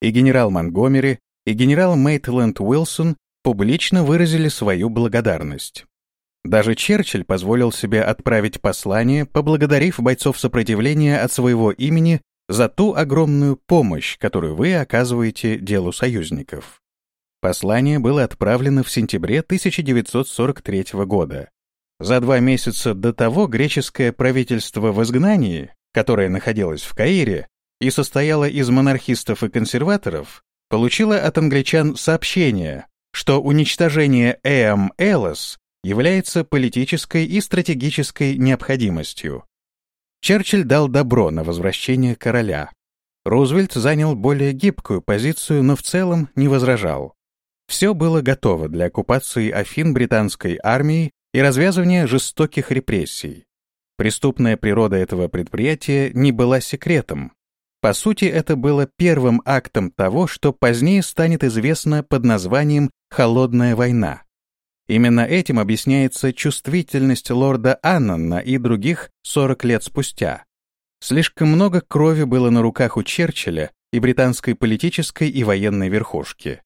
И генерал Монгомери, и генерал Мейтленд Уилсон публично выразили свою благодарность. Даже Черчилль позволил себе отправить послание, поблагодарив бойцов сопротивления от своего имени за ту огромную помощь, которую вы оказываете делу союзников. Послание было отправлено в сентябре 1943 года. За два месяца до того греческое правительство в изгнании, которое находилось в Каире и состояло из монархистов и консерваторов, получило от англичан сообщение, что уничтожение Эам Элос является политической и стратегической необходимостью. Черчилль дал добро на возвращение короля. Рузвельт занял более гибкую позицию, но в целом не возражал. Все было готово для оккупации Афин британской армией и развязывания жестоких репрессий. Преступная природа этого предприятия не была секретом. По сути, это было первым актом того, что позднее станет известно под названием «Холодная война». Именно этим объясняется чувствительность лорда Аннона и других 40 лет спустя. Слишком много крови было на руках у Черчилля и британской политической и военной верхушки.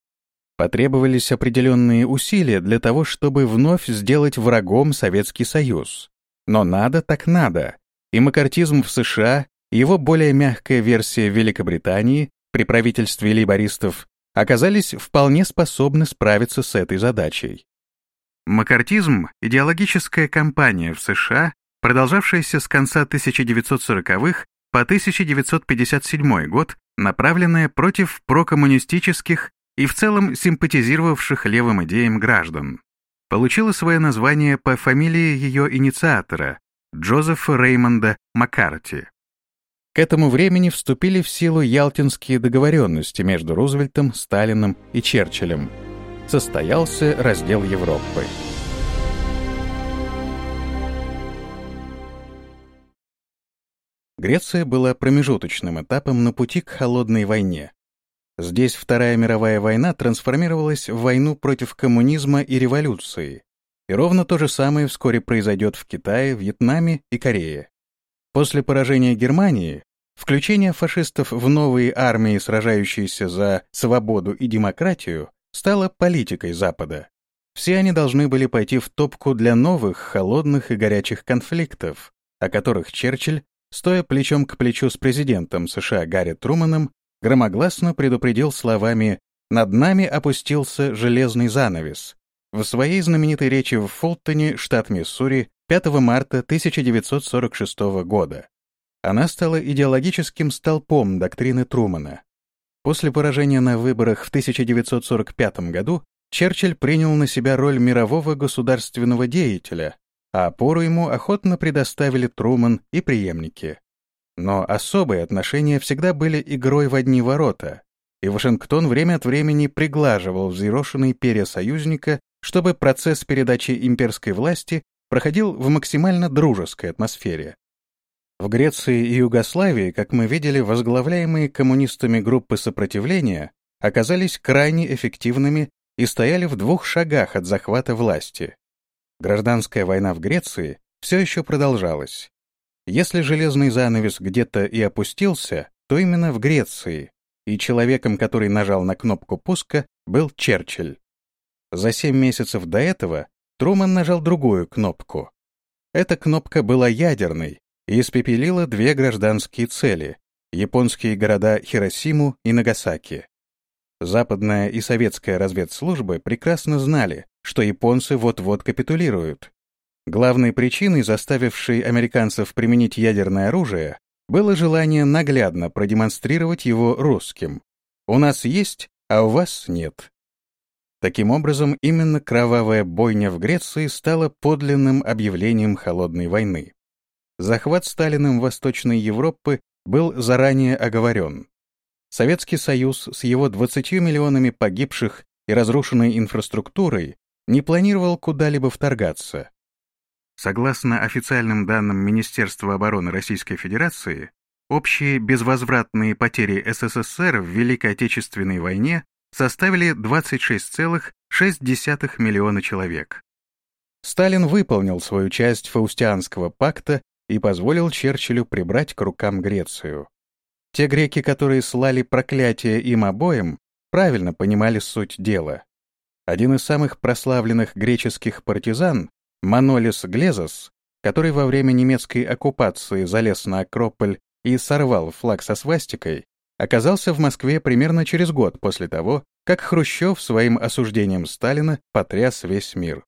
Потребовались определенные усилия для того, чтобы вновь сделать врагом Советский Союз. Но надо так надо. И макартизм в США, его более мягкая версия в Великобритании при правительстве лейбористов оказались вполне способны справиться с этой задачей. Макартизм — идеологическая кампания в США, продолжавшаяся с конца 1940-х по 1957 год, направленная против прокоммунистических и в целом симпатизировавших левым идеям граждан. Получила свое название по фамилии ее инициатора, Джозефа Реймонда Маккарти. К этому времени вступили в силу ялтинские договоренности между Рузвельтом, Сталиным и Черчиллем. Состоялся раздел Европы. Греция была промежуточным этапом на пути к холодной войне, Здесь Вторая мировая война трансформировалась в войну против коммунизма и революции. И ровно то же самое вскоре произойдет в Китае, Вьетнаме и Корее. После поражения Германии, включение фашистов в новые армии, сражающиеся за свободу и демократию, стало политикой Запада. Все они должны были пойти в топку для новых, холодных и горячих конфликтов, о которых Черчилль, стоя плечом к плечу с президентом США Гарри Труманом, громогласно предупредил словами «Над нами опустился железный занавес» в своей знаменитой речи в Фултоне, штат Миссури, 5 марта 1946 года. Она стала идеологическим столпом доктрины Трумана. После поражения на выборах в 1945 году Черчилль принял на себя роль мирового государственного деятеля, а опору ему охотно предоставили Труман и преемники. Но особые отношения всегда были игрой в одни ворота, и Вашингтон время от времени приглаживал взъерошенные перья союзника, чтобы процесс передачи имперской власти проходил в максимально дружеской атмосфере. В Греции и Югославии, как мы видели, возглавляемые коммунистами группы сопротивления оказались крайне эффективными и стояли в двух шагах от захвата власти. Гражданская война в Греции все еще продолжалась, если железный занавес где-то и опустился, то именно в Греции, и человеком, который нажал на кнопку пуска, был Черчилль. За семь месяцев до этого Труман нажал другую кнопку. Эта кнопка была ядерной и испепелила две гражданские цели — японские города Хиросиму и Нагасаки. Западная и советская разведслужбы прекрасно знали, что японцы вот-вот капитулируют, Главной причиной, заставившей американцев применить ядерное оружие, было желание наглядно продемонстрировать его русским. У нас есть, а у вас нет. Таким образом, именно кровавая бойня в Греции стала подлинным объявлением холодной войны. Захват Сталиным Восточной Европы был заранее оговорен. Советский Союз с его 20 миллионами погибших и разрушенной инфраструктурой не планировал куда-либо вторгаться. Согласно официальным данным Министерства обороны Российской Федерации, общие безвозвратные потери СССР в Великой Отечественной войне составили 26,6 миллиона человек. Сталин выполнил свою часть Фаустианского пакта и позволил Черчиллю прибрать к рукам Грецию. Те греки, которые слали проклятие им обоим, правильно понимали суть дела. Один из самых прославленных греческих партизан, Манолис Глезос, который во время немецкой оккупации залез на Акрополь и сорвал флаг со свастикой, оказался в Москве примерно через год после того, как Хрущев своим осуждением Сталина потряс весь мир.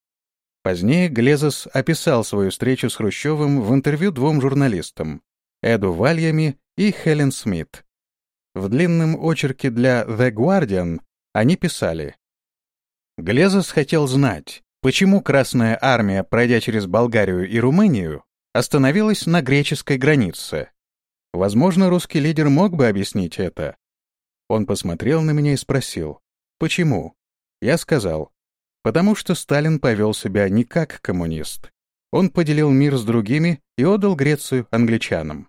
Позднее Глезос описал свою встречу с Хрущевым в интервью двум журналистам — Эду Вальями и Хелен Смит. В длинном очерке для The Guardian они писали Глезос хотел знать, почему Красная Армия, пройдя через Болгарию и Румынию, остановилась на греческой границе. Возможно, русский лидер мог бы объяснить это. Он посмотрел на меня и спросил, почему? Я сказал, потому что Сталин повел себя не как коммунист. Он поделил мир с другими и отдал Грецию англичанам.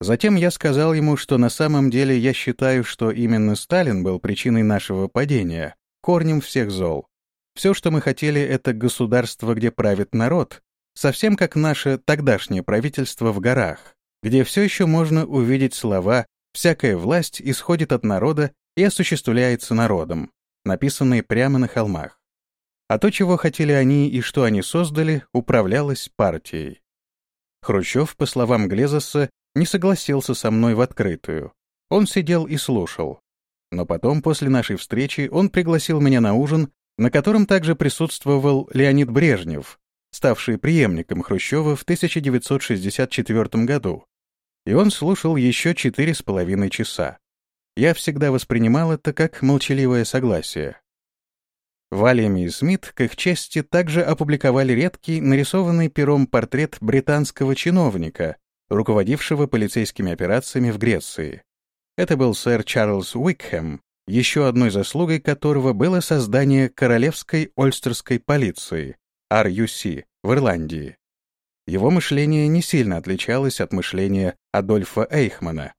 Затем я сказал ему, что на самом деле я считаю, что именно Сталин был причиной нашего падения, корнем всех зол. Все, что мы хотели, это государство, где правит народ, совсем как наше тогдашнее правительство в горах, где все еще можно увидеть слова «всякая власть исходит от народа и осуществляется народом», написанные прямо на холмах. А то, чего хотели они и что они создали, управлялось партией. Хрущев, по словам Глезоса, не согласился со мной в открытую. Он сидел и слушал. Но потом, после нашей встречи, он пригласил меня на ужин, на котором также присутствовал Леонид Брежнев, ставший преемником Хрущева в 1964 году. И он слушал еще четыре с половиной часа. Я всегда воспринимал это как молчаливое согласие. Вальями и Смит, к их чести, также опубликовали редкий, нарисованный пером портрет британского чиновника, руководившего полицейскими операциями в Греции. Это был сэр Чарльз Уикхэм, еще одной заслугой которого было создание Королевской Ольстерской полиции, RUC, в Ирландии. Его мышление не сильно отличалось от мышления Адольфа Эйхмана.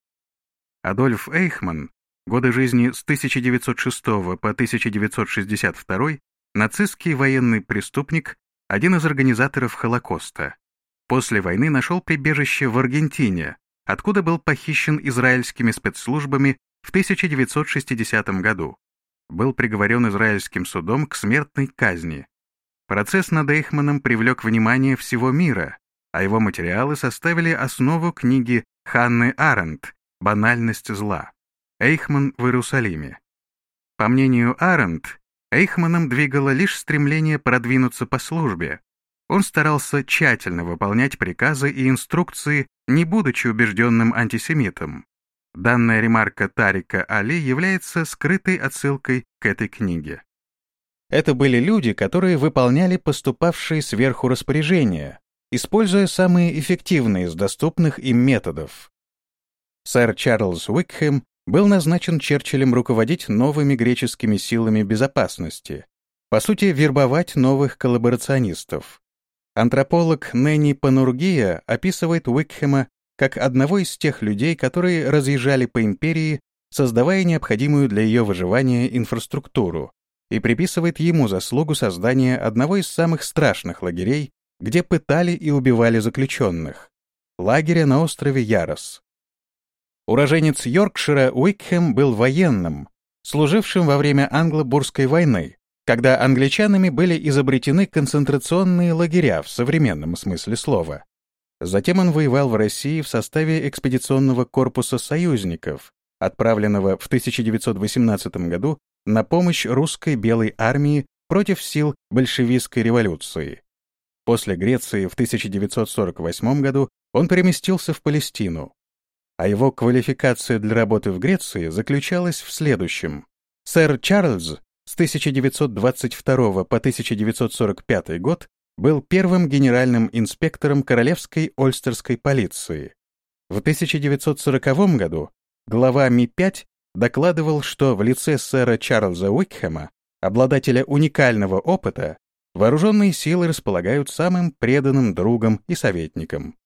Адольф Эйхман, годы жизни с 1906 по 1962, нацистский военный преступник, один из организаторов Холокоста. После войны нашел прибежище в Аргентине, откуда был похищен израильскими спецслужбами в 1960 году. Был приговорен израильским судом к смертной казни. Процесс над Эйхманом привлек внимание всего мира, а его материалы составили основу книги Ханны Аренд «Банальность зла». Эйхман в Иерусалиме. По мнению Аренд, Эйхманом двигало лишь стремление продвинуться по службе, он старался тщательно выполнять приказы и инструкции, не будучи убежденным антисемитом. Данная ремарка Тарика Али является скрытой отсылкой к этой книге. Это были люди, которые выполняли поступавшие сверху распоряжения, используя самые эффективные из доступных им методов. Сэр Чарльз Уикхэм был назначен Черчиллем руководить новыми греческими силами безопасности, по сути, вербовать новых коллаборационистов. Антрополог Нэнни Панургия описывает Уикхема как одного из тех людей, которые разъезжали по империи, создавая необходимую для ее выживания инфраструктуру, и приписывает ему заслугу создания одного из самых страшных лагерей, где пытали и убивали заключенных — лагеря на острове Ярос. Уроженец Йоркшира Уикхэм был военным, служившим во время англо-бурской войны, когда англичанами были изобретены концентрационные лагеря в современном смысле слова. Затем он воевал в России в составе экспедиционного корпуса союзников, отправленного в 1918 году на помощь русской белой армии против сил большевистской революции. После Греции в 1948 году он переместился в Палестину, а его квалификация для работы в Греции заключалась в следующем. Сэр Чарльз с 1922 по 1945 год был первым генеральным инспектором Королевской Ольстерской полиции. В 1940 году глава Ми-5 докладывал, что в лице сэра Чарльза Уикхэма, обладателя уникального опыта, вооруженные силы располагают самым преданным другом и советником.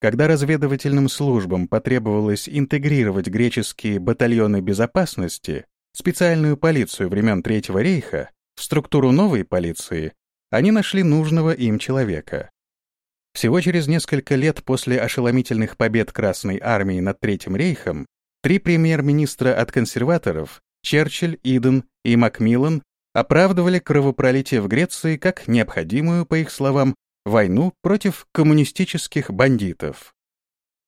Когда разведывательным службам потребовалось интегрировать греческие батальоны безопасности, специальную полицию времен Третьего рейха, в структуру новой полиции, они нашли нужного им человека. Всего через несколько лет после ошеломительных побед Красной армии над Третьим рейхом три премьер-министра от консерваторов, Черчилль, Иден и Макмиллан, оправдывали кровопролитие в Греции как необходимую, по их словам, войну против коммунистических бандитов.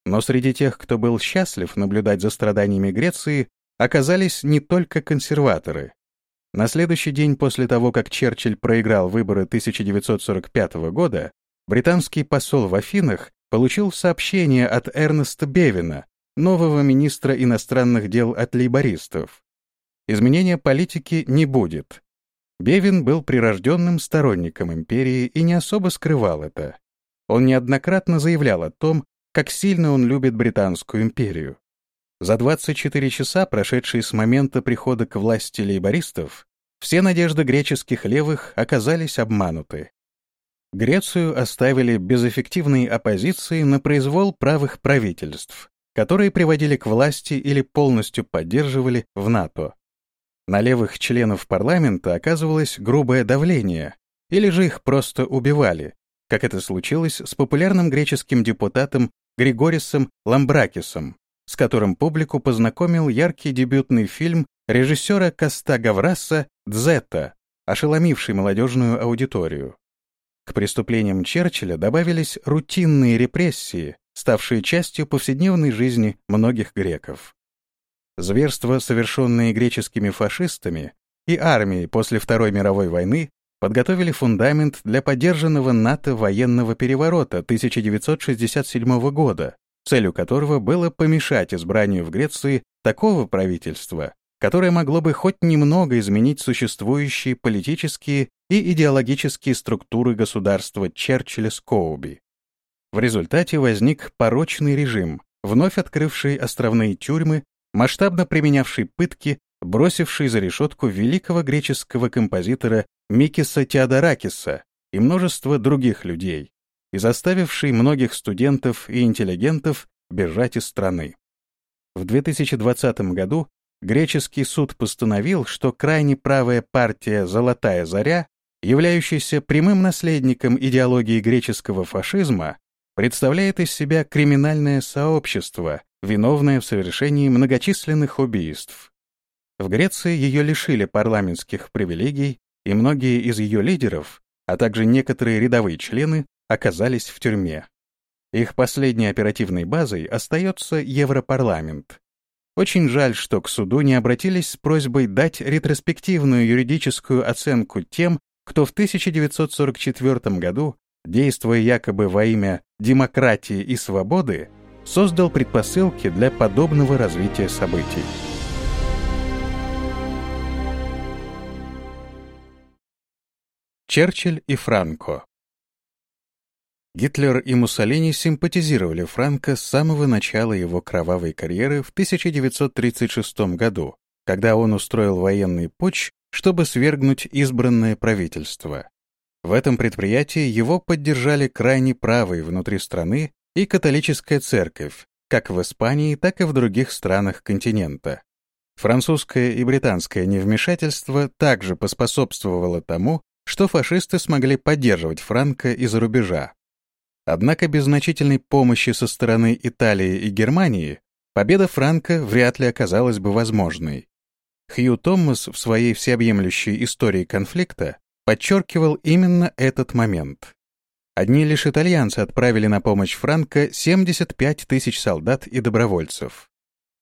Но среди тех, кто был счастлив наблюдать за страданиями Греции, оказались не только консерваторы. На следующий день после того, как Черчилль проиграл выборы 1945 года, британский посол в Афинах получил сообщение от Эрнеста Бевина, нового министра иностранных дел от лейбористов. Изменения политики не будет. Бевин был прирожденным сторонником империи и не особо скрывал это. Он неоднократно заявлял о том, как сильно он любит Британскую империю. За 24 часа, прошедшие с момента прихода к власти лейбористов, все надежды греческих левых оказались обмануты. Грецию оставили без эффективной оппозиции на произвол правых правительств, которые приводили к власти или полностью поддерживали в НАТО. На левых членов парламента оказывалось грубое давление, или же их просто убивали, как это случилось с популярным греческим депутатом Григорисом Ламбракисом, с которым публику познакомил яркий дебютный фильм режиссера Коста Гавраса «Дзета», ошеломивший молодежную аудиторию. К преступлениям Черчилля добавились рутинные репрессии, ставшие частью повседневной жизни многих греков. Зверства, совершенные греческими фашистами и армией после Второй мировой войны, подготовили фундамент для поддержанного НАТО военного переворота 1967 года, целью которого было помешать избранию в Греции такого правительства, которое могло бы хоть немного изменить существующие политические и идеологические структуры государства Черчилля-Скоуби. В результате возник порочный режим, вновь открывший островные тюрьмы, масштабно применявший пытки, бросивший за решетку великого греческого композитора Микиса Теодоракиса и множество других людей, и заставивший многих студентов и интеллигентов бежать из страны. В 2020 году греческий суд постановил, что крайне правая партия «Золотая заря», являющаяся прямым наследником идеологии греческого фашизма, представляет из себя криминальное сообщество, виновное в совершении многочисленных убийств. В Греции ее лишили парламентских привилегий, и многие из ее лидеров, а также некоторые рядовые члены, оказались в тюрьме. Их последней оперативной базой остается Европарламент. Очень жаль, что к суду не обратились с просьбой дать ретроспективную юридическую оценку тем, кто в 1944 году действуя якобы во имя демократии и свободы, создал предпосылки для подобного развития событий. Черчилль и Франко Гитлер и Муссолини симпатизировали Франко с самого начала его кровавой карьеры в 1936 году, когда он устроил военный путч, чтобы свергнуть избранное правительство. В этом предприятии его поддержали крайне правые внутри страны и католическая церковь, как в Испании, так и в других странах континента. Французское и британское невмешательство также поспособствовало тому, что фашисты смогли поддерживать Франко из-за рубежа. Однако без значительной помощи со стороны Италии и Германии победа Франко вряд ли оказалась бы возможной. Хью Томас в своей всеобъемлющей истории конфликта подчеркивал именно этот момент. Одни лишь итальянцы отправили на помощь Франко 75 тысяч солдат и добровольцев.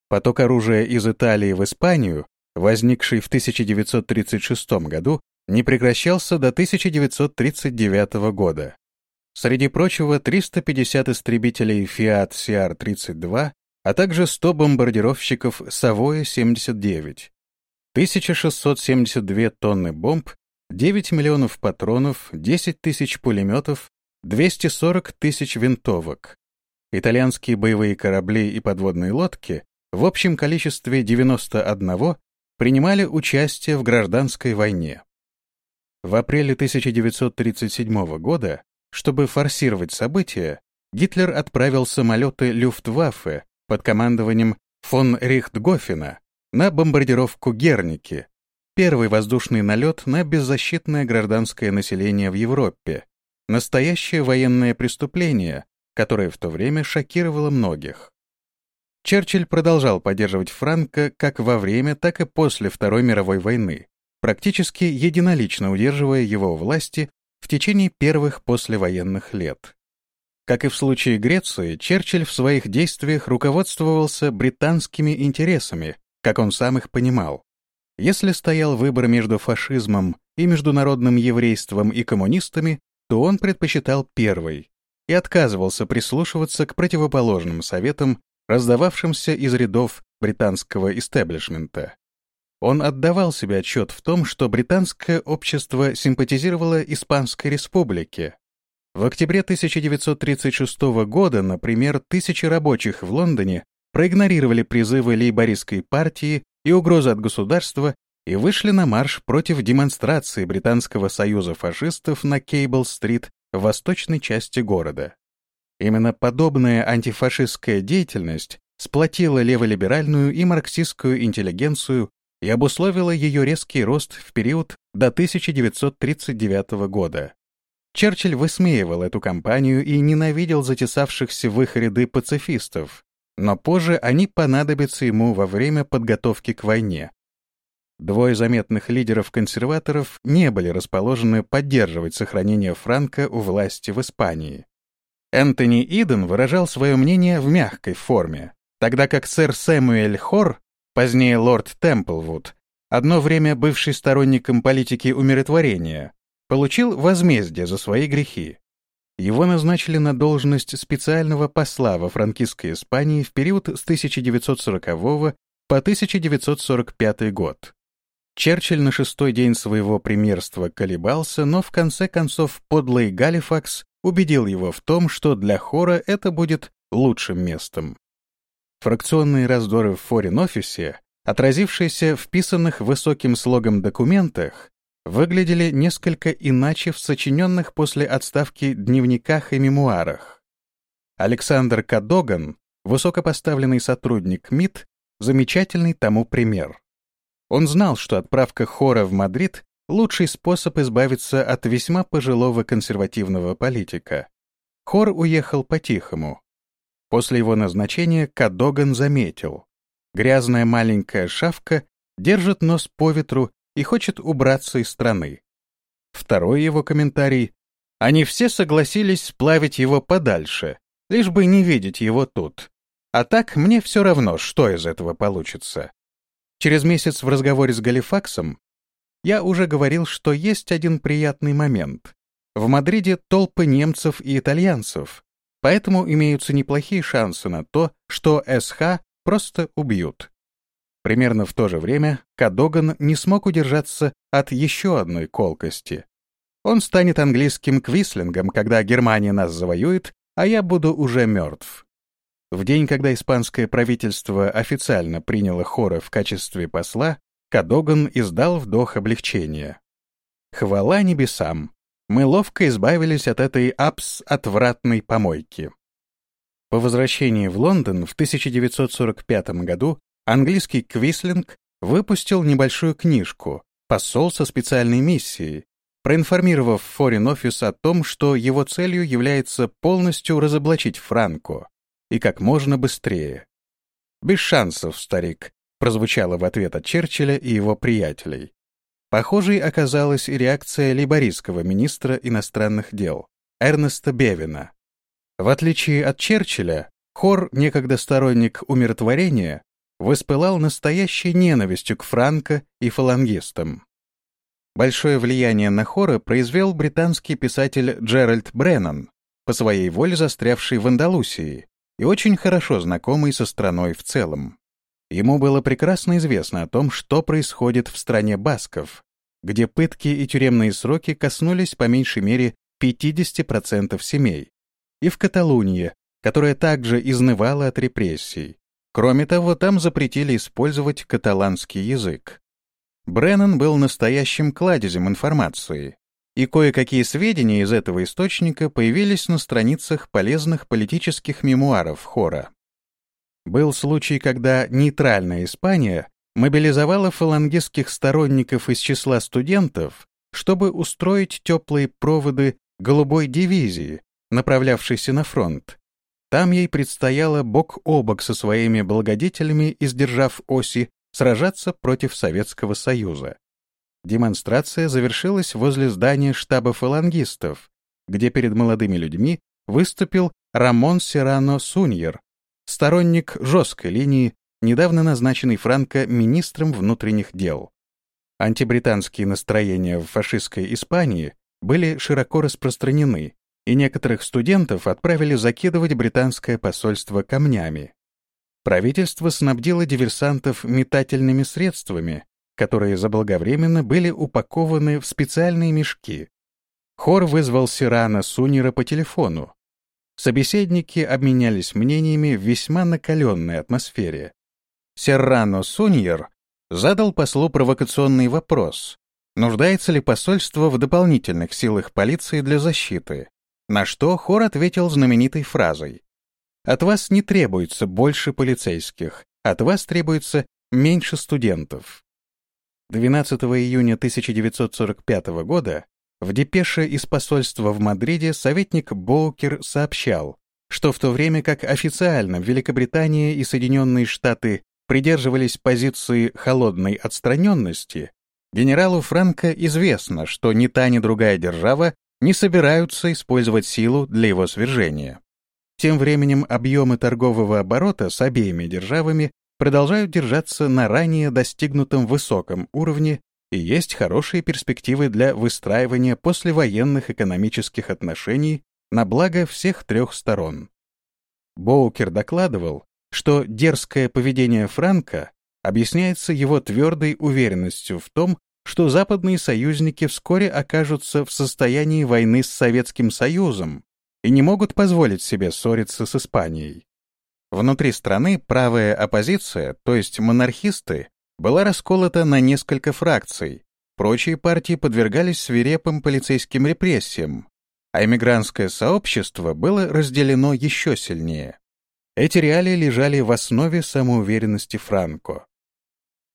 Поток оружия из Италии в Испанию, возникший в 1936 году, не прекращался до 1939 года. Среди прочего, 350 истребителей Fiat CR-32, а также 100 бомбардировщиков Savoy-79, 1672 тонны бомб 9 миллионов патронов, 10 тысяч пулеметов, 240 тысяч винтовок. Итальянские боевые корабли и подводные лодки в общем количестве 91 принимали участие в гражданской войне. В апреле 1937 года, чтобы форсировать события, Гитлер отправил самолеты Люфтваффе под командованием фон Рихтгофена на бомбардировку Герники, Первый воздушный налет на беззащитное гражданское население в Европе. Настоящее военное преступление, которое в то время шокировало многих. Черчилль продолжал поддерживать Франко как во время, так и после Второй мировой войны, практически единолично удерживая его власти в течение первых послевоенных лет. Как и в случае Греции, Черчилль в своих действиях руководствовался британскими интересами, как он сам их понимал. Если стоял выбор между фашизмом и международным еврейством и коммунистами, то он предпочитал первый и отказывался прислушиваться к противоположным советам, раздававшимся из рядов британского истеблишмента. Он отдавал себе отчет в том, что британское общество симпатизировало Испанской республике. В октябре 1936 года, например, тысячи рабочих в Лондоне проигнорировали призывы лейбористской партии и угрозы от государства и вышли на марш против демонстрации Британского союза фашистов на Кейбл-стрит в восточной части города. Именно подобная антифашистская деятельность сплотила леволиберальную и марксистскую интеллигенцию и обусловила ее резкий рост в период до 1939 года. Черчилль высмеивал эту кампанию и ненавидел затесавшихся в их ряды пацифистов, но позже они понадобятся ему во время подготовки к войне. Двое заметных лидеров-консерваторов не были расположены поддерживать сохранение Франка у власти в Испании. Энтони Иден выражал свое мнение в мягкой форме, тогда как сэр Сэмюэль Хор, позднее лорд Темплвуд, одно время бывший сторонником политики умиротворения, получил возмездие за свои грехи. Его назначили на должность специального посла во франкистской Испании в период с 1940 по 1945 год. Черчилль на шестой день своего премьерства колебался, но в конце концов подлый Галифакс убедил его в том, что для хора это будет лучшим местом. Фракционные раздоры в форин-офисе, отразившиеся в писанных высоким слогом документах, выглядели несколько иначе в сочиненных после отставки дневниках и мемуарах. Александр Кадоган, высокопоставленный сотрудник МИД, замечательный тому пример. Он знал, что отправка хора в Мадрид — лучший способ избавиться от весьма пожилого консервативного политика. Хор уехал по-тихому. После его назначения Кадоган заметил. Грязная маленькая шавка держит нос по ветру и хочет убраться из страны. Второй его комментарий — они все согласились сплавить его подальше, лишь бы не видеть его тут. А так мне все равно, что из этого получится. Через месяц в разговоре с Галифаксом я уже говорил, что есть один приятный момент. В Мадриде толпы немцев и итальянцев, поэтому имеются неплохие шансы на то, что СХ просто убьют. Примерно в то же время Кадоган не смог удержаться от еще одной колкости. Он станет английским квислингом, когда Германия нас завоюет, а я буду уже мертв. В день, когда испанское правительство официально приняло Хора в качестве посла, Кадоган издал вдох облегчения. Хвала небесам! Мы ловко избавились от этой абс-отвратной помойки. По возвращении в Лондон в 1945 году английский Квислинг выпустил небольшую книжку «Посол со специальной миссией», проинформировав Foreign Office о том, что его целью является полностью разоблачить Франко, и как можно быстрее. «Без шансов, старик», прозвучало в ответ от Черчилля и его приятелей. Похожей оказалась и реакция лейбористского министра иностранных дел Эрнеста Бевина. В отличие от Черчилля, Хор, некогда сторонник умиротворения, воспылал настоящей ненавистью к Франко и фалангистам. Большое влияние на Хора произвел британский писатель Джеральд Бреннан, по своей воле застрявший в Андалусии и очень хорошо знакомый со страной в целом. Ему было прекрасно известно о том, что происходит в стране басков, где пытки и тюремные сроки коснулись по меньшей мере 50% семей, и в Каталунии, которая также изнывала от репрессий. Кроме того, там запретили использовать каталанский язык. Бреннан был настоящим кладезем информации, и кое-какие сведения из этого источника появились на страницах полезных политических мемуаров Хора. Был случай, когда нейтральная Испания мобилизовала фалангистских сторонников из числа студентов, чтобы устроить теплые проводы голубой дивизии, направлявшейся на фронт, там ей предстояло бок о бок со своими благодетелями, издержав оси, сражаться против Советского Союза. Демонстрация завершилась возле здания штаба фалангистов, где перед молодыми людьми выступил Рамон Серрано Суньер, сторонник жесткой линии, недавно назначенный Франко министром внутренних дел. Антибританские настроения в фашистской Испании были широко распространены, и некоторых студентов отправили закидывать британское посольство камнями. Правительство снабдило диверсантов метательными средствами, которые заблаговременно были упакованы в специальные мешки. Хор вызвал Сирана Сунера по телефону. Собеседники обменялись мнениями в весьма накаленной атмосфере. Серрано Суньер задал послу провокационный вопрос, нуждается ли посольство в дополнительных силах полиции для защиты, на что Хор ответил знаменитой фразой «От вас не требуется больше полицейских, от вас требуется меньше студентов». 12 июня 1945 года в депеше из посольства в Мадриде советник Боукер сообщал, что в то время как официально Великобритания и Соединенные Штаты придерживались позиции холодной отстраненности, генералу Франко известно, что ни та, ни другая держава не собираются использовать силу для его свержения. Тем временем объемы торгового оборота с обеими державами продолжают держаться на ранее достигнутом высоком уровне и есть хорошие перспективы для выстраивания послевоенных экономических отношений на благо всех трех сторон. Боукер докладывал, что дерзкое поведение Франка объясняется его твердой уверенностью в том, что западные союзники вскоре окажутся в состоянии войны с Советским Союзом и не могут позволить себе ссориться с Испанией. Внутри страны правая оппозиция, то есть монархисты, была расколота на несколько фракций. Прочие партии подвергались свирепым полицейским репрессиям, а эмигрантское сообщество было разделено еще сильнее. Эти реалии лежали в основе самоуверенности Франко.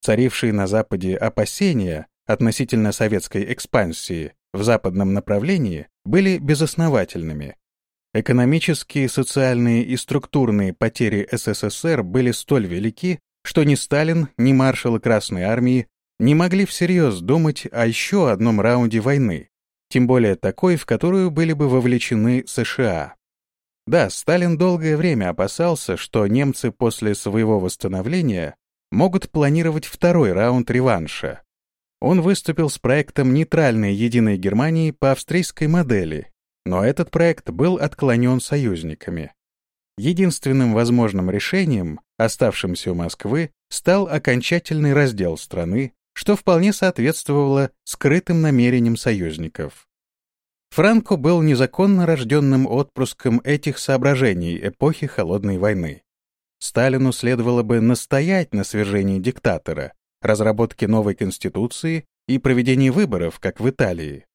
Царившие на Западе опасения относительно советской экспансии в западном направлении были безосновательными, Экономические, социальные и структурные потери СССР были столь велики, что ни Сталин, ни маршалы Красной Армии не могли всерьез думать о еще одном раунде войны, тем более такой, в которую были бы вовлечены США. Да, Сталин долгое время опасался, что немцы после своего восстановления могут планировать второй раунд реванша. Он выступил с проектом нейтральной единой Германии по австрийской модели, но этот проект был отклонен союзниками. Единственным возможным решением, оставшимся у Москвы, стал окончательный раздел страны, что вполне соответствовало скрытым намерениям союзников. Франко был незаконно рожденным отпрыском этих соображений эпохи Холодной войны. Сталину следовало бы настоять на свержении диктатора, разработке новой конституции и проведении выборов, как в Италии.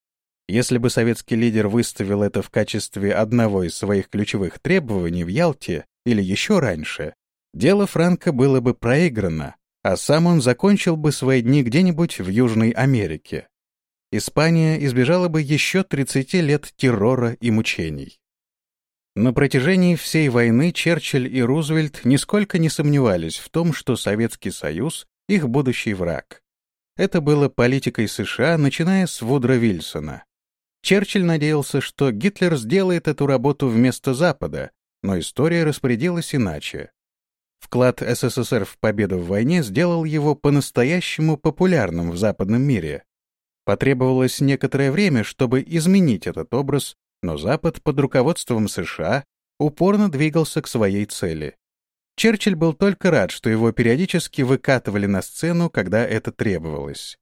Если бы советский лидер выставил это в качестве одного из своих ключевых требований в Ялте или еще раньше, дело Франка было бы проиграно, а сам он закончил бы свои дни где-нибудь в Южной Америке. Испания избежала бы еще 30 лет террора и мучений. На протяжении всей войны Черчилль и Рузвельт нисколько не сомневались в том, что Советский Союз — их будущий враг. Это было политикой США, начиная с Вудро Вильсона. Черчилль надеялся, что Гитлер сделает эту работу вместо Запада, но история распорядилась иначе. Вклад СССР в победу в войне сделал его по-настоящему популярным в западном мире. Потребовалось некоторое время, чтобы изменить этот образ, но Запад под руководством США упорно двигался к своей цели. Черчилль был только рад, что его периодически выкатывали на сцену, когда это требовалось.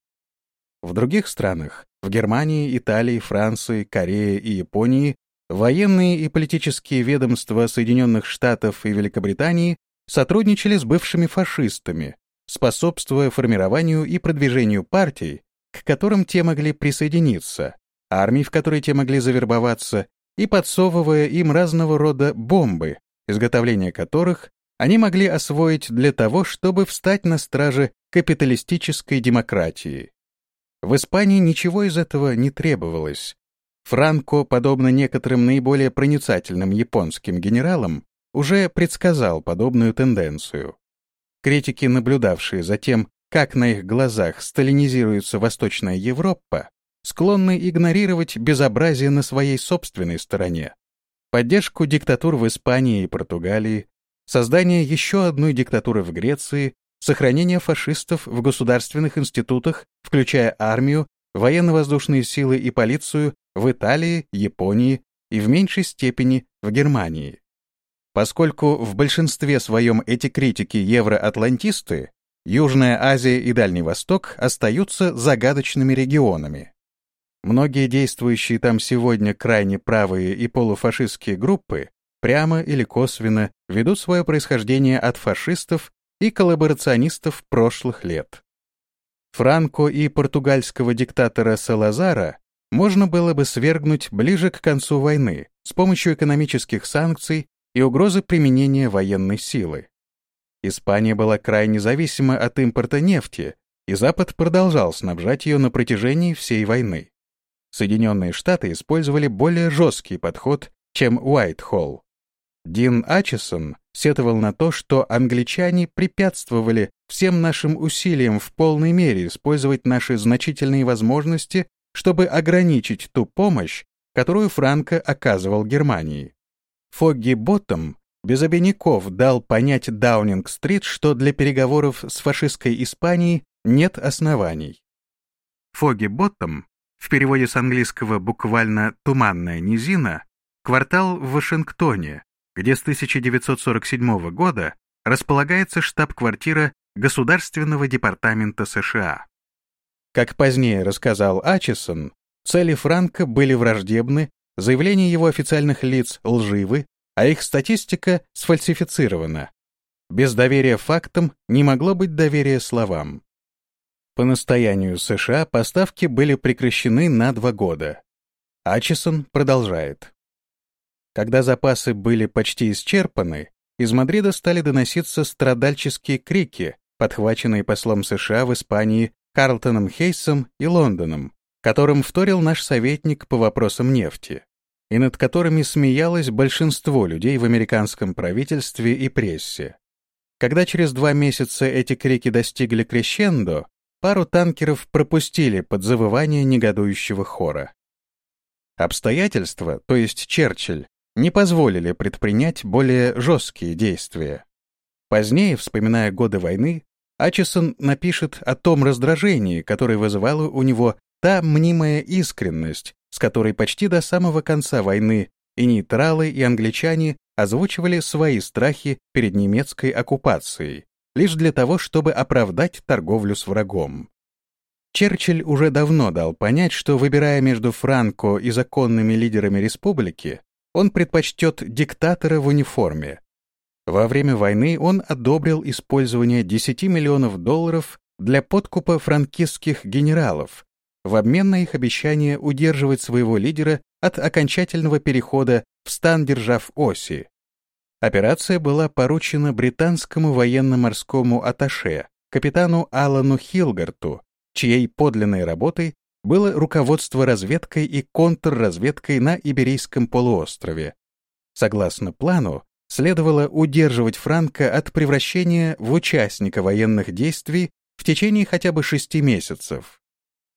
В других странах, в Германии, Италии, Франции, Корее и Японии, военные и политические ведомства Соединенных Штатов и Великобритании сотрудничали с бывшими фашистами, способствуя формированию и продвижению партий, к которым те могли присоединиться, армий, в которые те могли завербоваться, и подсовывая им разного рода бомбы, изготовление которых они могли освоить для того, чтобы встать на страже капиталистической демократии. В Испании ничего из этого не требовалось. Франко, подобно некоторым наиболее проницательным японским генералам, уже предсказал подобную тенденцию. Критики, наблюдавшие за тем, как на их глазах сталинизируется Восточная Европа, склонны игнорировать безобразие на своей собственной стороне. Поддержку диктатур в Испании и Португалии, создание еще одной диктатуры в Греции, сохранение фашистов в государственных институтах, включая армию, военно-воздушные силы и полицию в Италии, Японии и в меньшей степени в Германии. Поскольку в большинстве своем эти критики евроатлантисты, Южная Азия и Дальний Восток остаются загадочными регионами. Многие действующие там сегодня крайне правые и полуфашистские группы прямо или косвенно ведут свое происхождение от фашистов и коллаборационистов прошлых лет. Франко и португальского диктатора Салазара можно было бы свергнуть ближе к концу войны с помощью экономических санкций и угрозы применения военной силы. Испания была крайне зависима от импорта нефти, и Запад продолжал снабжать ее на протяжении всей войны. Соединенные Штаты использовали более жесткий подход, чем Уайтхолл. Дин Ачесон сетовал на то, что англичане препятствовали всем нашим усилиям в полной мере использовать наши значительные возможности, чтобы ограничить ту помощь, которую Франко оказывал Германии. Фогги Боттом без обиняков дал понять Даунинг-стрит, что для переговоров с фашистской Испанией нет оснований. Фогги Боттом, в переводе с английского буквально «туманная низина», квартал в Вашингтоне, где с 1947 года располагается штаб-квартира Государственного департамента США. Как позднее рассказал Ачесон, цели Франка были враждебны, заявления его официальных лиц лживы, а их статистика сфальсифицирована. Без доверия фактам не могло быть доверия словам. По настоянию США поставки были прекращены на два года. Ачесон продолжает. Когда запасы были почти исчерпаны, из Мадрида стали доноситься страдальческие крики, подхваченные послом США в Испании Карлтоном Хейсом и Лондоном, которым вторил наш советник по вопросам нефти, и над которыми смеялось большинство людей в американском правительстве и прессе. Когда через два месяца эти крики достигли крещендо, пару танкеров пропустили под завывание негодующего хора. Обстоятельства, то есть Черчилль, не позволили предпринять более жесткие действия. Позднее, вспоминая годы войны, Ачесон напишет о том раздражении, которое вызывала у него та мнимая искренность, с которой почти до самого конца войны и нейтралы, и англичане озвучивали свои страхи перед немецкой оккупацией, лишь для того, чтобы оправдать торговлю с врагом. Черчилль уже давно дал понять, что, выбирая между Франко и законными лидерами республики, он предпочтет диктатора в униформе, во время войны он одобрил использование 10 миллионов долларов для подкупа франкистских генералов в обмен на их обещание удерживать своего лидера от окончательного перехода в стан держав оси. Операция была поручена британскому военно-морскому атташе, капитану Алану Хилгарту, чьей подлинной работой было руководство разведкой и контрразведкой на Иберийском полуострове. Согласно плану, следовало удерживать Франка от превращения в участника военных действий в течение хотя бы шести месяцев.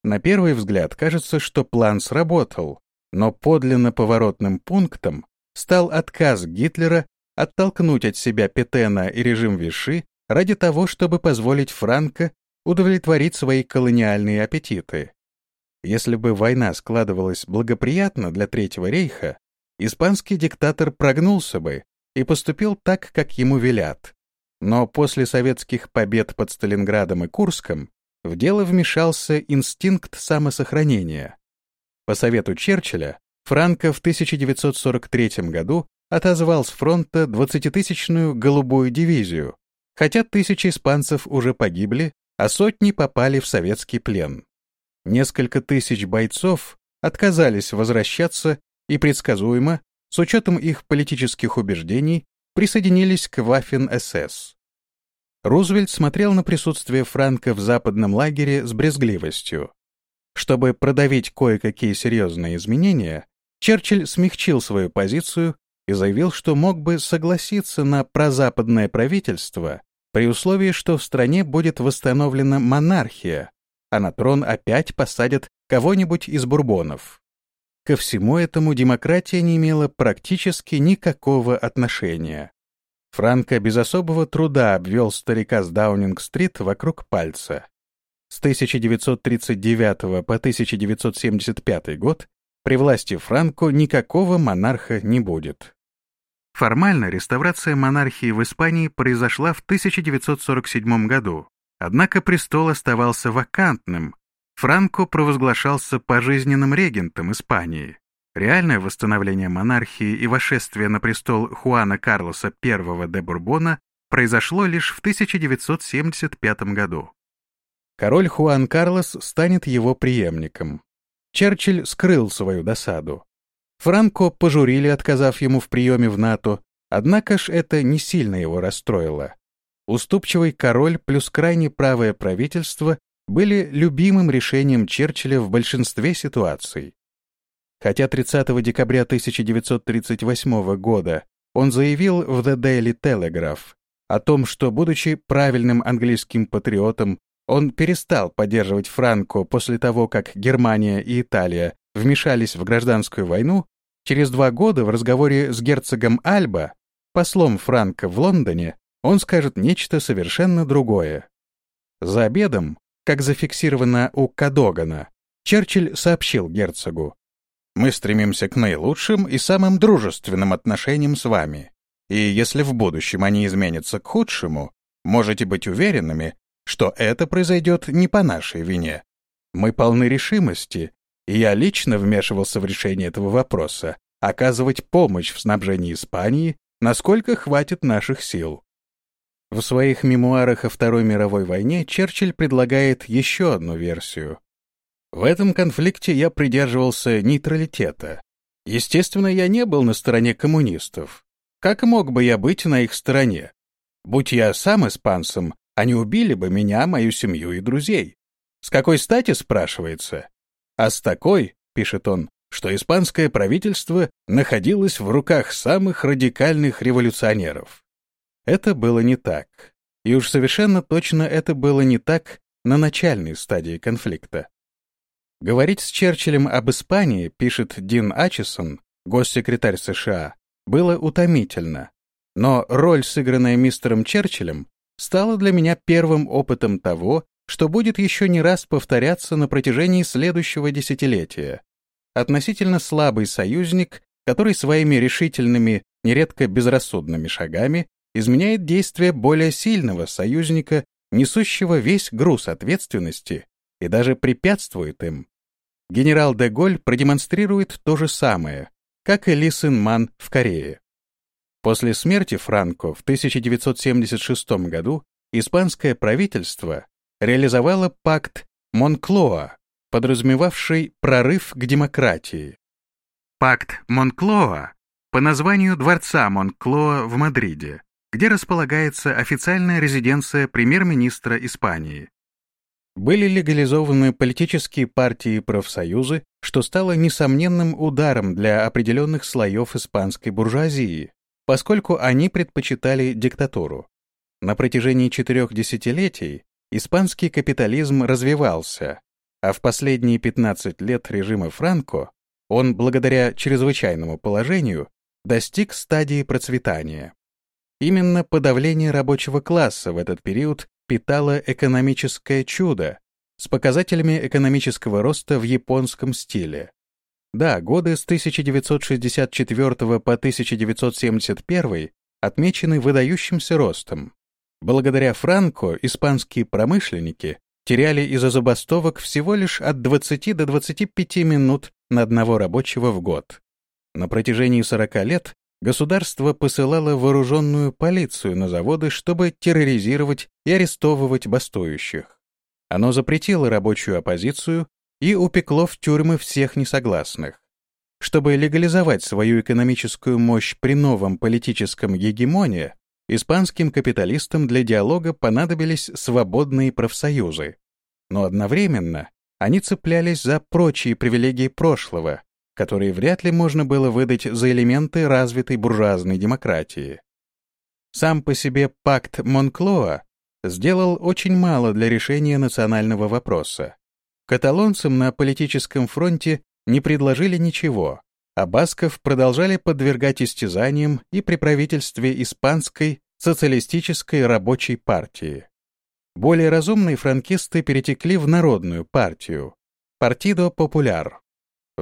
На первый взгляд кажется, что план сработал, но подлинно поворотным пунктом стал отказ Гитлера оттолкнуть от себя Петена и режим Виши ради того, чтобы позволить Франко удовлетворить свои колониальные аппетиты. Если бы война складывалась благоприятно для Третьего рейха, испанский диктатор прогнулся бы и поступил так, как ему велят. Но после советских побед под Сталинградом и Курском в дело вмешался инстинкт самосохранения. По совету Черчилля, Франко в 1943 году отозвал с фронта 20-тысячную голубую дивизию, хотя тысячи испанцев уже погибли, а сотни попали в советский плен. Несколько тысяч бойцов отказались возвращаться и предсказуемо с учетом их политических убеждений, присоединились к Ваффен-СС. Рузвельт смотрел на присутствие Франка в западном лагере с брезгливостью. Чтобы продавить кое-какие серьезные изменения, Черчилль смягчил свою позицию и заявил, что мог бы согласиться на прозападное правительство, при условии, что в стране будет восстановлена монархия, а на трон опять посадят кого-нибудь из бурбонов. Ко всему этому демократия не имела практически никакого отношения. Франко без особого труда обвел старика с Даунинг-стрит вокруг пальца. С 1939 по 1975 год при власти Франко никакого монарха не будет. Формально реставрация монархии в Испании произошла в 1947 году, однако престол оставался вакантным. Франко провозглашался пожизненным регентом Испании. Реальное восстановление монархии и вошествие на престол Хуана Карлоса I де Бурбона произошло лишь в 1975 году. Король Хуан Карлос станет его преемником. Черчилль скрыл свою досаду. Франко пожурили, отказав ему в приеме в НАТО, однако ж это не сильно его расстроило. Уступчивый король плюс крайне правое правительство были любимым решением Черчилля в большинстве ситуаций. Хотя 30 декабря 1938 года он заявил в The Daily Telegraph о том, что, будучи правильным английским патриотом, он перестал поддерживать Франко после того, как Германия и Италия вмешались в гражданскую войну, через два года в разговоре с герцогом Альба, послом Франко в Лондоне, он скажет нечто совершенно другое. За обедом, как зафиксировано у Кадогана, Черчилль сообщил герцогу, «Мы стремимся к наилучшим и самым дружественным отношениям с вами, и если в будущем они изменятся к худшему, можете быть уверенными, что это произойдет не по нашей вине. Мы полны решимости и я лично вмешивался в решение этого вопроса, оказывать помощь в снабжении Испании, насколько хватит наших сил. В своих мемуарах о Второй мировой войне Черчилль предлагает еще одну версию. В этом конфликте я придерживался нейтралитета. Естественно, я не был на стороне коммунистов. Как мог бы я быть на их стороне? Будь я сам испанцем, они убили бы меня, мою семью и друзей. С какой стати, спрашивается? а с такой, пишет он, что испанское правительство находилось в руках самых радикальных революционеров. Это было не так. И уж совершенно точно это было не так на начальной стадии конфликта. Говорить с Черчиллем об Испании, пишет Дин Ачесон, госсекретарь США, было утомительно. Но роль, сыгранная мистером Черчиллем, стала для меня первым опытом того, что будет еще не раз повторяться на протяжении следующего десятилетия. Относительно слабый союзник, который своими решительными, нередко безрассудными шагами изменяет действия более сильного союзника, несущего весь груз ответственности и даже препятствует им. Генерал де Голь продемонстрирует то же самое, как и Ли Сын Ман в Корее. После смерти Франко в 1976 году испанское правительство реализовала пакт Монклоа, подразумевавший прорыв к демократии. Пакт Монклоа по названию дворца Монклоа в Мадриде, где располагается официальная резиденция премьер-министра Испании. Были легализованы политические партии и профсоюзы, что стало несомненным ударом для определенных слоев испанской буржуазии, поскольку они предпочитали диктатуру. На протяжении четырех десятилетий испанский капитализм развивался, а в последние 15 лет режима Франко он, благодаря чрезвычайному положению, достиг стадии процветания. Именно подавление рабочего класса в этот период питало экономическое чудо с показателями экономического роста в японском стиле. Да, годы с 1964 по 1971 отмечены выдающимся ростом. Благодаря Франко испанские промышленники теряли из-за забастовок всего лишь от 20 до 25 минут на одного рабочего в год. На протяжении 40 лет государство посылало вооруженную полицию на заводы, чтобы терроризировать и арестовывать бастующих. Оно запретило рабочую оппозицию и упекло в тюрьмы всех несогласных. Чтобы легализовать свою экономическую мощь при новом политическом гегемоне, Испанским капиталистам для диалога понадобились свободные профсоюзы. Но одновременно они цеплялись за прочие привилегии прошлого, которые вряд ли можно было выдать за элементы развитой буржуазной демократии. Сам по себе пакт Монклоа сделал очень мало для решения национального вопроса. Каталонцам на политическом фронте не предложили ничего, а басков продолжали подвергать истязаниям и при правительстве испанской социалистической рабочей партии. Более разумные франкисты перетекли в Народную партию, Партидо Популяр.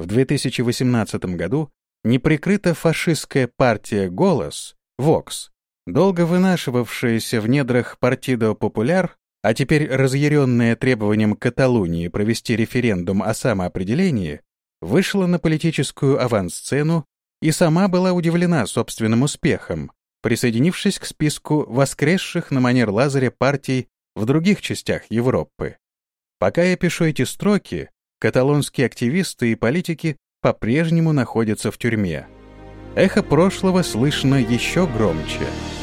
В 2018 году неприкрыта фашистская партия «Голос» Вокс, долго вынашивавшаяся в недрах Партидо Популяр, а теперь разъяренная требованием Каталунии провести референдум о самоопределении, вышла на политическую авансцену и сама была удивлена собственным успехом, присоединившись к списку воскресших на манер Лазаря партий в других частях Европы. Пока я пишу эти строки, каталонские активисты и политики по-прежнему находятся в тюрьме. Эхо прошлого слышно еще громче —